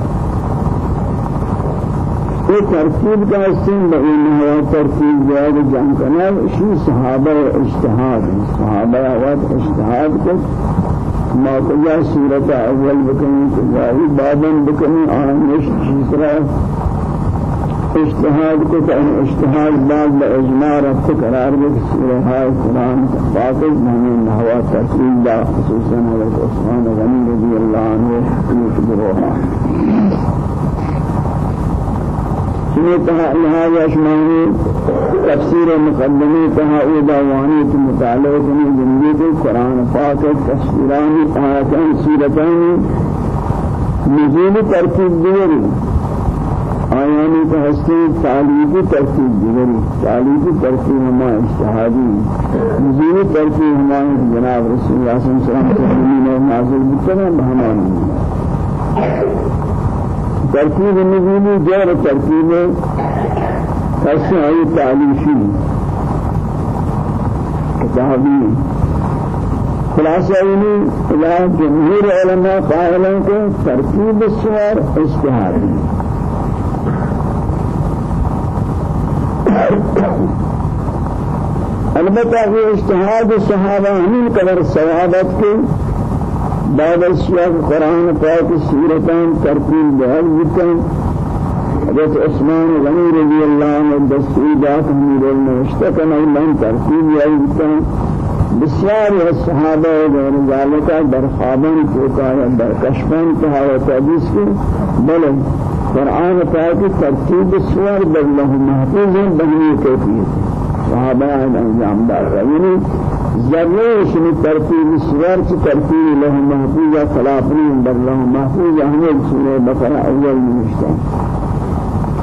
یہ ترتیب کا سن بین ہے ترتیب جائے جان کرنا شی صحابہ اجتہاد صحابہ وقت اجتہاد کو ما کجا صورت اول بکنی کجائی بابن بکنی آنش تیسرا اجتهاد کو کہ اجتهاد بعد باجماع رفت قرار دے سورہ قرآن پاک میں نحوا تفصیل دا خصوصا حضرت عثمان غنی رضی اللہ عنہ یہ بروحہ سمعتها لهذا أشمعني تفسير مقدمي تها أوداواني متعلق من جملة القرآن فاك تفسيران آياتان سورتان نزول ترتيب ديري آیانی کا ہستی تعلیقی ترتیب دیگری تعلیقی ترتیب ہما اجتہادی نزولی ترتیب ہمارے جناب رسول اللہ صلی اللہ علیہ وسلم نے نازل بکنا بہمانی ترتیب نزولی جور ترتیب اشیاء تعلیشی کتابی خلاصہ انہی الہ جمہور علماء قائلوں کو ترتیب السور اجتہادی البتہ یہ اجتہاد صحابہ ہمیں قدر ثوابت کے بعد اشیاء قرآن پاک سورتان ترتیب بہل بکن حضرت عثمان غنی رضی اللہ عنہ دستوری دات امیر المشتکن ایلان ترتیب یای بکن بسیاری الصحابہ غیر ذالکہ در خوابان چوکایا در کشفان تحاوت حدیث کی بل قرآن پاک ترتیب سور در له محفوظ بنی کیفیت۔ صحابہ انجام دار یعنی ذره شنو ترتیب سور کی ترتیب له محفوظ خلافنی در له محفوظ احمد سورہ بقرہ اول نوشتا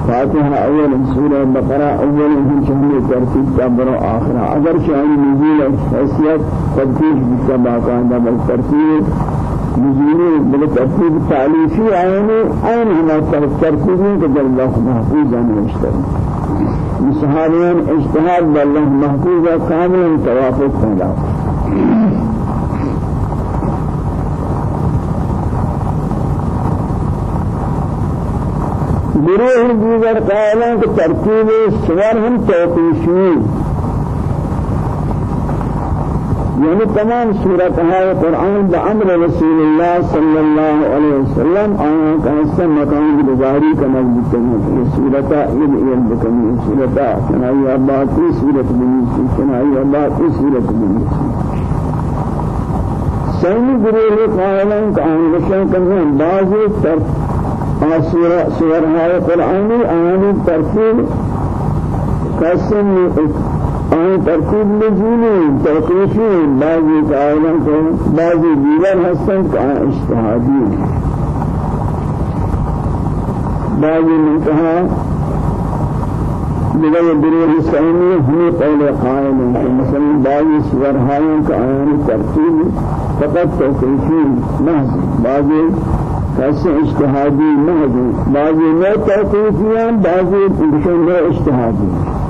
فاتحہ اول سورہ بقرہ اول ہم چہنے ترتیب کا برو آخرہ۔ اگر شاہی نزول حیثیت ترتیب بکا باقاعدہ بل ترتیب نزول بل ترتیب تعلیفی آئینی آئین ہما ترتیبیں کہ در له محفوظ نوشتا صحابیان اجتهاد بالله محفوظ كامل توافق پیدا۔ گروہ دیگر قائلوں کہ ترتیب سور ہم توقیفی يعني تمام سورة هاي القرآن بأمر رسول الله صلى الله عليه وسلم بجاري كما بتكلم في سورة إذ إذ بكم سورة كنا يا الله في سورة بنيسي كنا يا الله في سورة بنيسي سيني گروه قائلان كان نشان كمان بعض تر سورة هاي القرآن آية ترتيب قسم آن ترتیب نزولی توقیفی بعضی قائلان کو بعضی دیگر هستند که اجتهادی. بعضی منتها دیگر دروه سعیمی ہمیں قول قائل ہیں مثلا بعضی سورہائیں کا آیان ترتیب فقط توقیفی محض بعضی کیسے اجتهادی محض بعضی نو توقیفیان بعضی نو اجتهادی.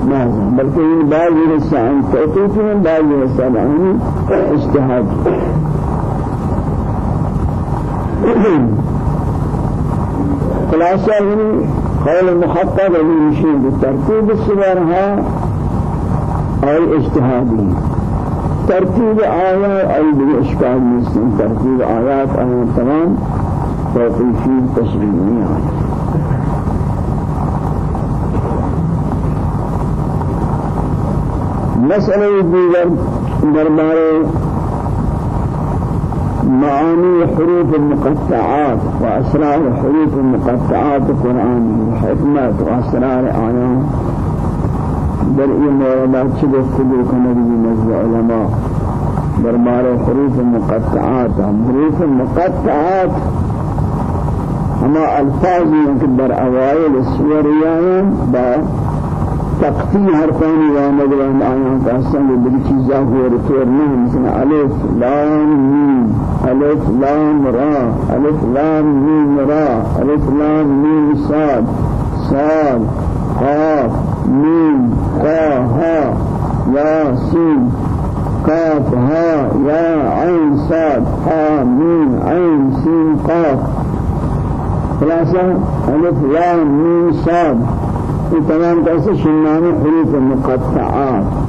نعم بلکہ یہ بعض رسائن توقیف میں بعض رسائن اجتہاد خلاصہ یعنی قول محقق علی مشین بترتیب السورها اور اجتهادی. ترتیب آیات آی بھی اشکال نیستن. ترتیب آیات آیات تمام. تشریعی آیات مسألة دیگر درباره معاني حروف المقطعات وأسرار حروف المقطعات القرآن الحكمة وأسرار آيات. در این موردات چه گفتگو کنه بی نزد علماء درباره حروف المقطعات حروف هما الفاظی که در اوائل السوریان با تقطی حرفانی وامد وان آیان کاسن بلی چیزا ہور تور نہیں مثلا الف لام میم. الف لام را. الف لام میم را. الف لام میم صاد. صاد قاف میم قا ها. یا سین قاف ها. یا عین صاد. ها میم عین سین قاف. خلاصة ألف لام میم صاد. یہ تمام کیسے شنان حروف مقطعات.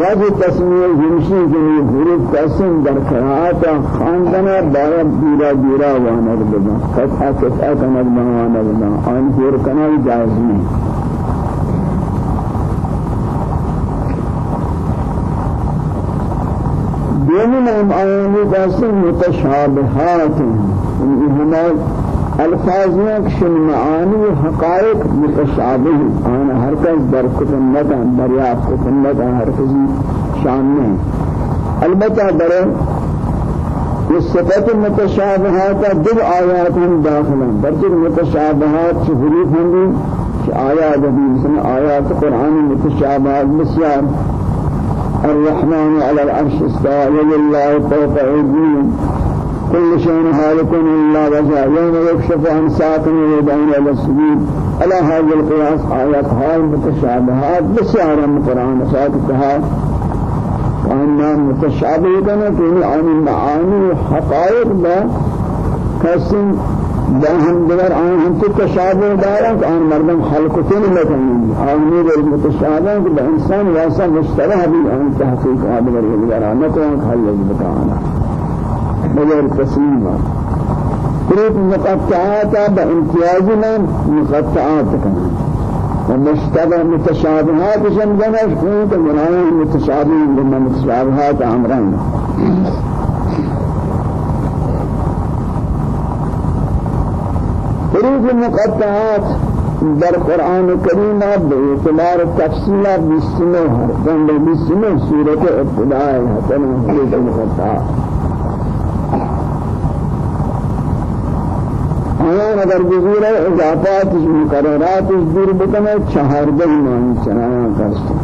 واجه تسمیه جنشی کے حروف قسم در قرآت خاندنا بارا بیرا بیرا وأنا بدا فتحہ فتحہ کنر بوانا بدا آن پور کنر جائز نہیں ہم آیانی قسم متشابہات ہیں الفاظیاں شن معانی حقائق متشابه آن ہر کس در کتنتا دریافت کتنتا ہر کسی شان میں البتہ در یہ صفت متشابہات دو آیات ہم داخل ہیں۔ برچہ متشابہات سے حروف ہوں گی کہ آیات ابھی مثلا آیات قرآن متشابہات بسیار۔ الرحمن على العرش استوى لله فوق أيديهم كل شيء هالك إلا وجهه يوم يكشف عن ساق ويدعون إلى السجود. على هذا القياس آيات هاي متشابهات بسيارة من القرآن ساقتها وأنها متشابه كانت عن المعاني وحقائق لا. كسن هم دور آن هم تشابه دارن آن مردم خلقتين لكنين آن مير المتشابه. کہ انسان واسع مشتبه بھی آن تحقیق آدگر یہ دارانہ تو آن خلق بتانا بغير تسليم حروف مقطعات بامتياز من مقطعات ومشتبه متشابهات جنجنش كنت منايا متشابه لما متشابهات عمران. حروف المقطعات در قرآن الكريم باعتبار التفصيل بسنه حرفان بسنه سورة ابتداء حتى حروف المقطعات آیان اگر بزور اضافات مقررات دور بکنے چہاردہ معنی چنانا کرتے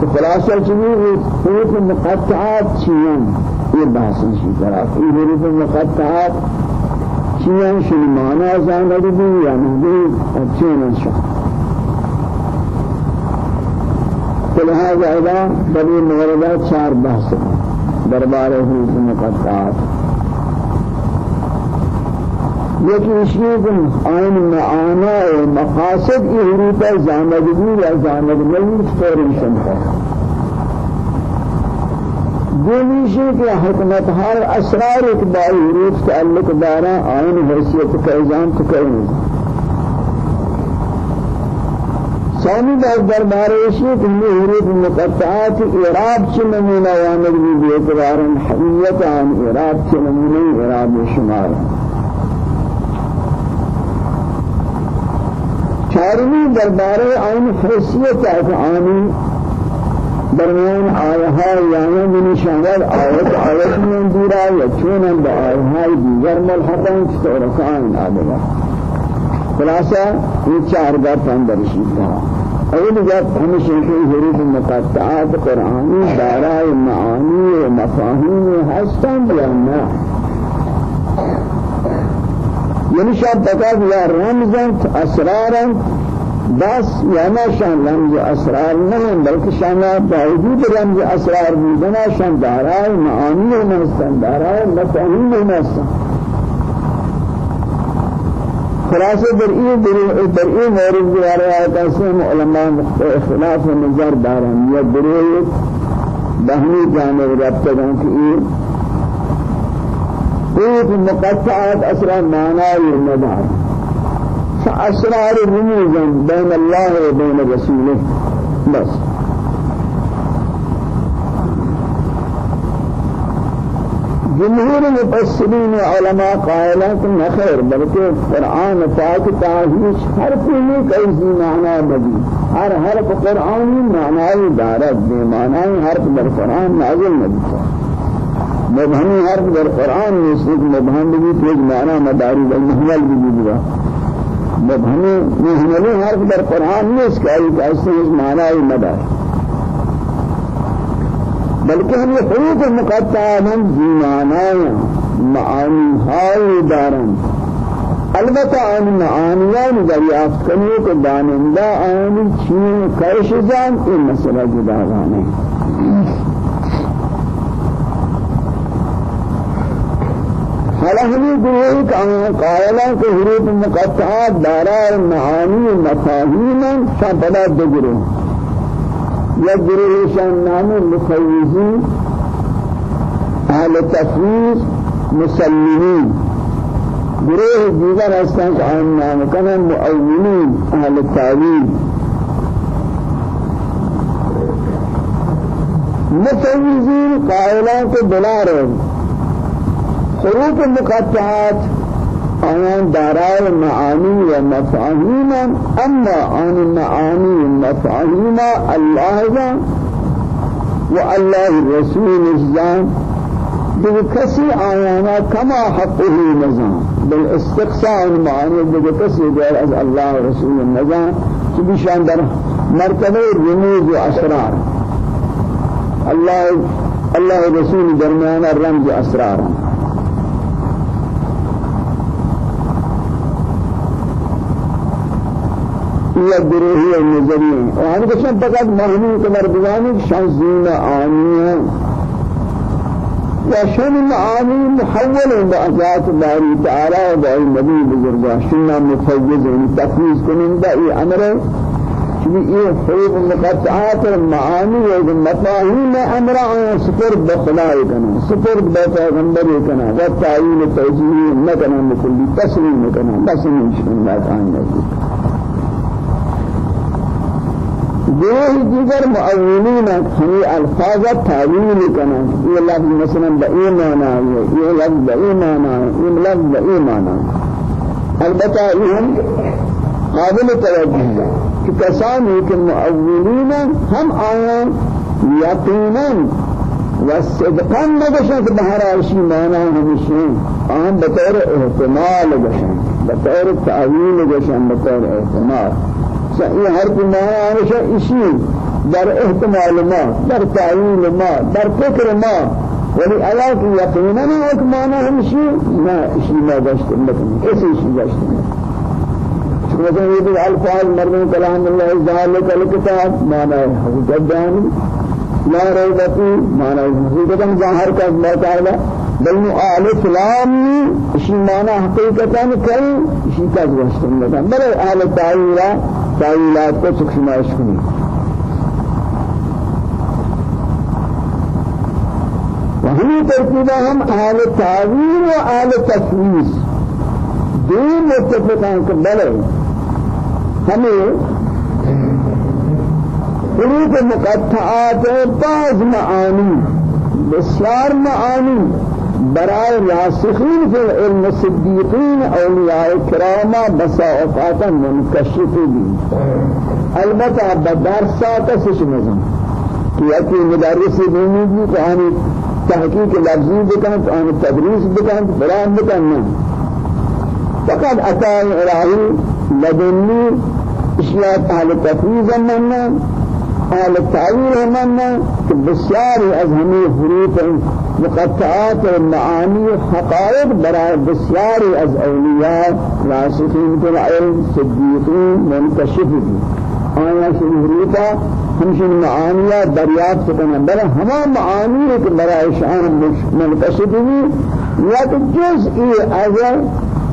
تو خلاصہ چیزی حروف مقطعات چیئن یہ بحث اسی طرح یہ حروف مقطعات چیئن شنی معنی زاند بھی یا نہیں اچھے نشان فلهذا اذا بني مغربات چار بحث دربار حروف مقطعات. یکی شیء آن معانا مقاصد حروف زامدگی یا زامدگی فوری شنفه دومیشی کہ حکمت ہر اسرار اقبال حروف تعلق دارا آئین حیثیت کا ایزان تو کریں ثانی در دربار اشی کہ یہ حروف مقطعات اعراب چ نمونہ وامد بھی بیقرار حقیقت عن اعراب چ نمونہ اعراب شمار. چارمی دربار آئین حیثیت آنی درمیان آیها یعنی من شامل آیت آیت من دیرا یا چونن با آیهای دیگر ملحقان چطورکان آدھگا خلاصہ یہ چار بات اندر شیدہ اول جب ہمیشہ کہ حروف مقطعات قرآنی دارای معانی و مفاہیم ہستن نہ یعنی شاید بتا یا رمزن اسرارن بس یعنی شان رمز اسرار نہیں بلکہ شان باوجود رمز اسرار بودنا شان دارای معانی نستن دارای مفاهیم نستن خلاصه در این در این مورد دیوار آیات اسم علماء اختلاف نظر دارن یا گروه بہنی جانب رابطہ کہ یہ کوئی مقطعات أسرار معنی مدار فأسرار رموزا بين الله وبين رسوله. بس. جمهور المفسرين علماء قائلات نخير بلکہ قرآن پاک تاہیش ہر کوئی کئی معنی مدی ہر حرف قرآنی معنی دارت بے معنی حرف در قرآن نازل مدی مبہمی حرف در قرآن نسلک مبہم بھی تو معنی مداری بالمحمل بھی بھی مبهمی مهملی حرف در قرآن نیست که ای کسی اس معنی مدار. بلکہ ہم یہ حروف مقطعہ ہم زمانایا معانی ہائی دارن البتہ آن معانیان دریافت کرنے کو دانندہ آنی چین کرش جان این مسئلہ جدا گانے حالا ہمیں گروہ کا قائلہ کے حروف مقطعات دارار معانی مفاہیم شبدا دو گروہ یا گروہ شان نام مفوضی اہل تفویض مسلمین۔ گروہ دیگر ہستان کہ نام کنن مؤولین اہل تعویل۔ قائلہ کے حروف مقطعات آیان دارای معانی و مفاهیم اما آن معانی و مفاهیم الله و الله الرسول الزام دیگه کسی آیانا کما حقه نظام بالاستقصاء معانی دیگه کسی غیر از الله رسول النظام که بیشان در مرتبه رموز و اسرار. الله الله رسول درمیان رمز اسرار. یا گروہی و نظری اور ہم کشن فقط مہمی کے مردگانی شازین آنی ہیں یا شن معانی محول بأذات باری تعالی و باری نبی بزرگا شنہ مفوض ان تفویض کنندہ ای أمر۔ چلی ای حروف مقطعات معانی و مفاہیم أمر آیا سفر بخلائی کنا سفر بپیغمبر کنا و تعیین توجیہ نکنا مکلی تسلیم کنا بس من شن گروه دیگر معولین ہمیں الفاظ تعویل کنا یہ لفظ مثلا بئی معنی ہے یہ لفظ بئی معنی ہے یہ لفظ بئی معنی البتہ یہ قابل توجہ ہے کہ کسانی کہ معولین ہم آیا یقینا والصدقا نگشن کہ بہرائشی معنی ہمیشہ آن بطور احتمال گشن بطور تعویل گشن بطور احتمال. یہ ہر بنایا ہمیشہ اسی در احتمال ما در تعیین ما در فکر ما. ولی اللہ کی یقینا ایک معنی ہمشی نہ اسی ما گشت مکن اسی اسی گشت مثلا یہ الفاظ مرنے کلام اللہ ذالک الکتاب معنی حقیقت بیان لا ریب فی معنی حقیقت ظاہر کا اللہ تعالی بل الف لام اشی معنی حقیقتا کئی اشی کا گوشتن لگا. بلے اہل تعویلہ تعویلات کو چکشمائش کنی. وہی ترتیبہ ہم اہل تعویل و اہل تفویض. متفقان کہ بلے حروف مقطعات بعض معانی بسیار معانی برای راسخین فی العلم صدیقین اولیاء کراما بسا اوقاتا منکشف بھی۔ البتہ بدرسا کسش نظم؟ کہ اکی مدرسی دینی بھی کہ آنی تحقیق لفظی بکن آنی تدریس بکن فلان بکن فقط اتائی الہی لدنی اشیاء اہل تفریز مننا حال التعويل همنا بسيار از همي حروف مقطعات المعاني حقائق براء بسيار از أولياء راسخين في العلم صديقين منكشفين آیا سے حروفا ہمشن معانیہ دریافت کرنا بلا ہما معانی ہے کہ برای شان منکشف بھی یا تو جزئی از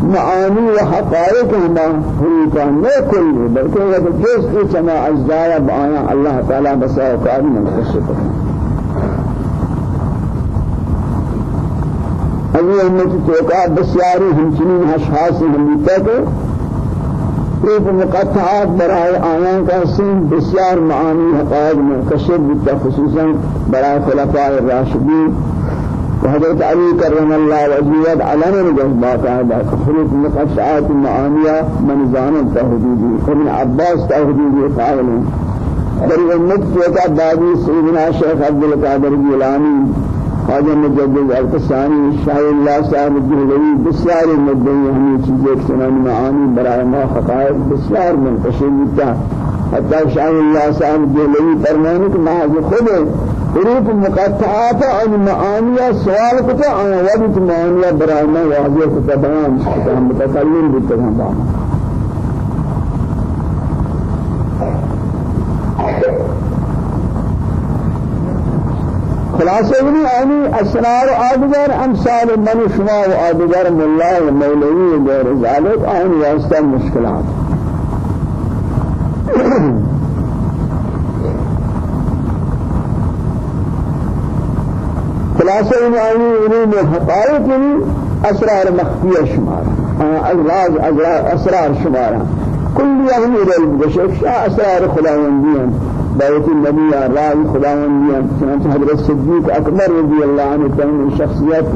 معاني وحقائق ما حقيقة لا كل بل هو جزء كما أجزاء بآيان الله تعالى بس أوقات من خشبه أبي أمتي توقع بسياري همچنين أشخاص هميتا کے ایک مقطعات برای آیان کا سن بسیار معانی حقائق کشف بتا خصوصا برای خلفاء الراشدین۔ وحضرت علي كرم الله وجهه علنا نجم باقاعدة خلق مقشعات المعانية من زان التوحيدي ابن عباس توحيدي قائل در امت كيتا بابي سيدنا شيخ عبد القادر الجيلاني خواجہ مجدد القسانی شاہ اللہ صاحب الجہلوی بسیار مدنی ہمیں چیزیں سنان معانی برای ما حقائق بسیار منتشر ہوتا۔ حتی شاہ اللہ صاحب الجہلوی فرمانے کہ محض خود حروف مقطعات عن معانية سوال كتا عن وقت معانية برانا واضح كتا بيان كتا متكلم بالتهم بعض خلاصة ابن آني أسرار آدگر أمثال من شما وآدگر ملا ومولوی وغير ذلك آن واسطة مشكلات خلاصة إن أي علوم الحقائق أسرار مخفية شمار. أزراج أسرار أسرار شمار. كل يوم يرى بشيء شاء أسرار خلاونديا بيت النبي راي خلاونديا چنانچہ حضرت الصديق أكبر رضي الله عنه كان شخصيات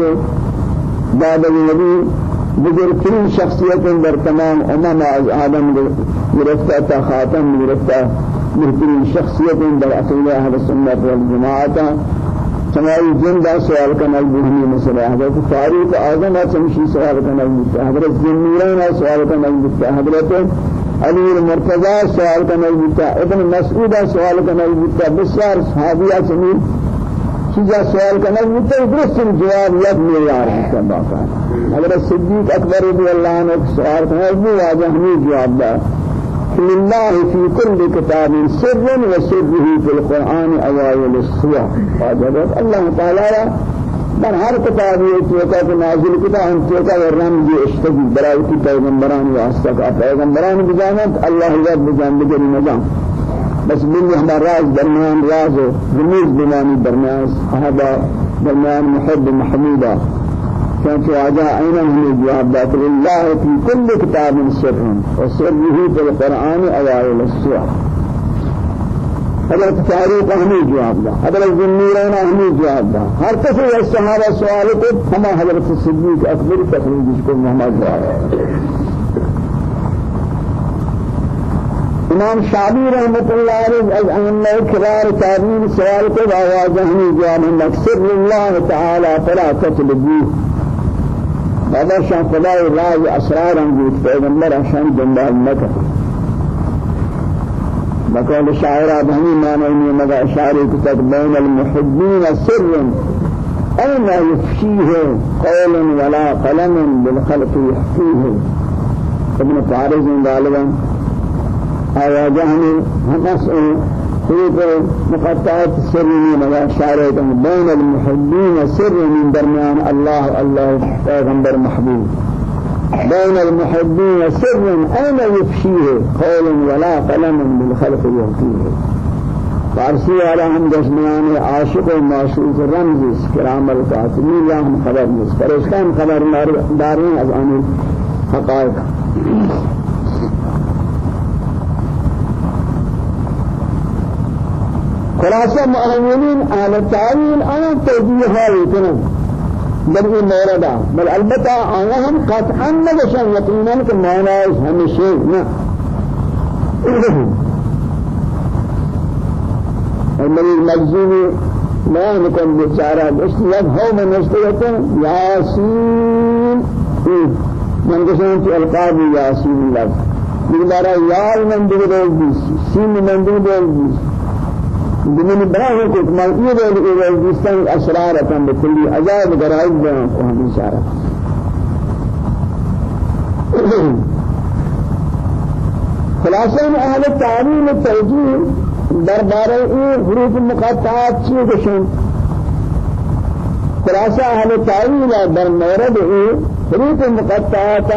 بعد النبي بزرگترین شخصیت در تمام امم از آدم گرفته تا خاتم گرفته بهترین شخصیت در اصل أهل السنة سماعی زندہ سوال کا نل بہنی مسئلہ حضرت فاروق اعظم چمشی سوال کا نل بتا حضرت ذنورین سوال کا نل بتا حضرت علی المرتضی سوال کا نل بتا ابن مسعود سوال کا نل بتا بسیار صحابیہ چمی چیزا سوال کا نل بتا درست جواب یک معیار ہے۔ باقا حضرت صدیق اکبر رضی اللہ عنہ سوال کا بھی واجہ ہمیں جواب دا لله في كل كتاب سر وسره في القرآن أوائل السورة فاجبت الله تعالى من هر كتاب يتوقع نازل كتاب ان توقع ورنام جي اشتغل براي کی پیغمبران واسطہ کا پیغمبران بجانت اللہ رب بجانت بس من ہمارا راز درمیان راز رموز بمانی درمیان صحابہ درمیان محب محمودہ كانت واجه أين من الجواب ذات الله في كل كتاب سر وسره في القرآن أوائل السورة حضرت تاريخ أهمي جواب ده حضرت الزنيرين أهمي جواب ده هر كسي الصحابة سؤال كد هما حضرت الصديق أكبر تخريج شكل محمد جواب امام شعبی رحمت اللہ علیہ از ائمہ کرار تابعین سوال کو آواز ہمیں جواب مقصد اللہ تعالی فلا تطلبوه۔ هذا شان خدای راز اسرار انگوش پیغمبر شان دنبال نکرد. بقول شاعر بهني ما نعني مدى شاعر كتاب بين المحبين سر أين يفشيه قول ولا قلم بالخلق يحكيه ابن فارس غالبا آيا جهني مسؤول حروف مقطعات سر من شارع بين المحبين سر من درمیان الله الله پیغمبر محبوب. بين المحبين سر أين يفشيه؟ قول ولا قلم بالخلق يلقيه. فارسی على هم دشمنان عاشق و معشوق رمز کرام القاسمی هم خبر نیست فرشتان خبر دارین از آن خلاصة مؤمنين أهل التعويل أنا توجيه هاي كنا بل این موردا بل البتة آیا هم قطعا نگشن یقینا که معنیش همیشه نه المريض مجزومي ما نكون بس يد هو من يستيقظ ياسين من قسم في ألقاب ياسين لفظ بمارا يال من دغدل بيس. سين من دغدل بيس. بمن براه کو ما یہ دے کہ جسن أسرار تم بكل عذاب غرائب وهم اشارہ خلاصہ أهل التعليم التوجيه دربارے این حروف مقطعات چیز کشن خلاصہ أهل التعليم در مورد این حروف مقطعات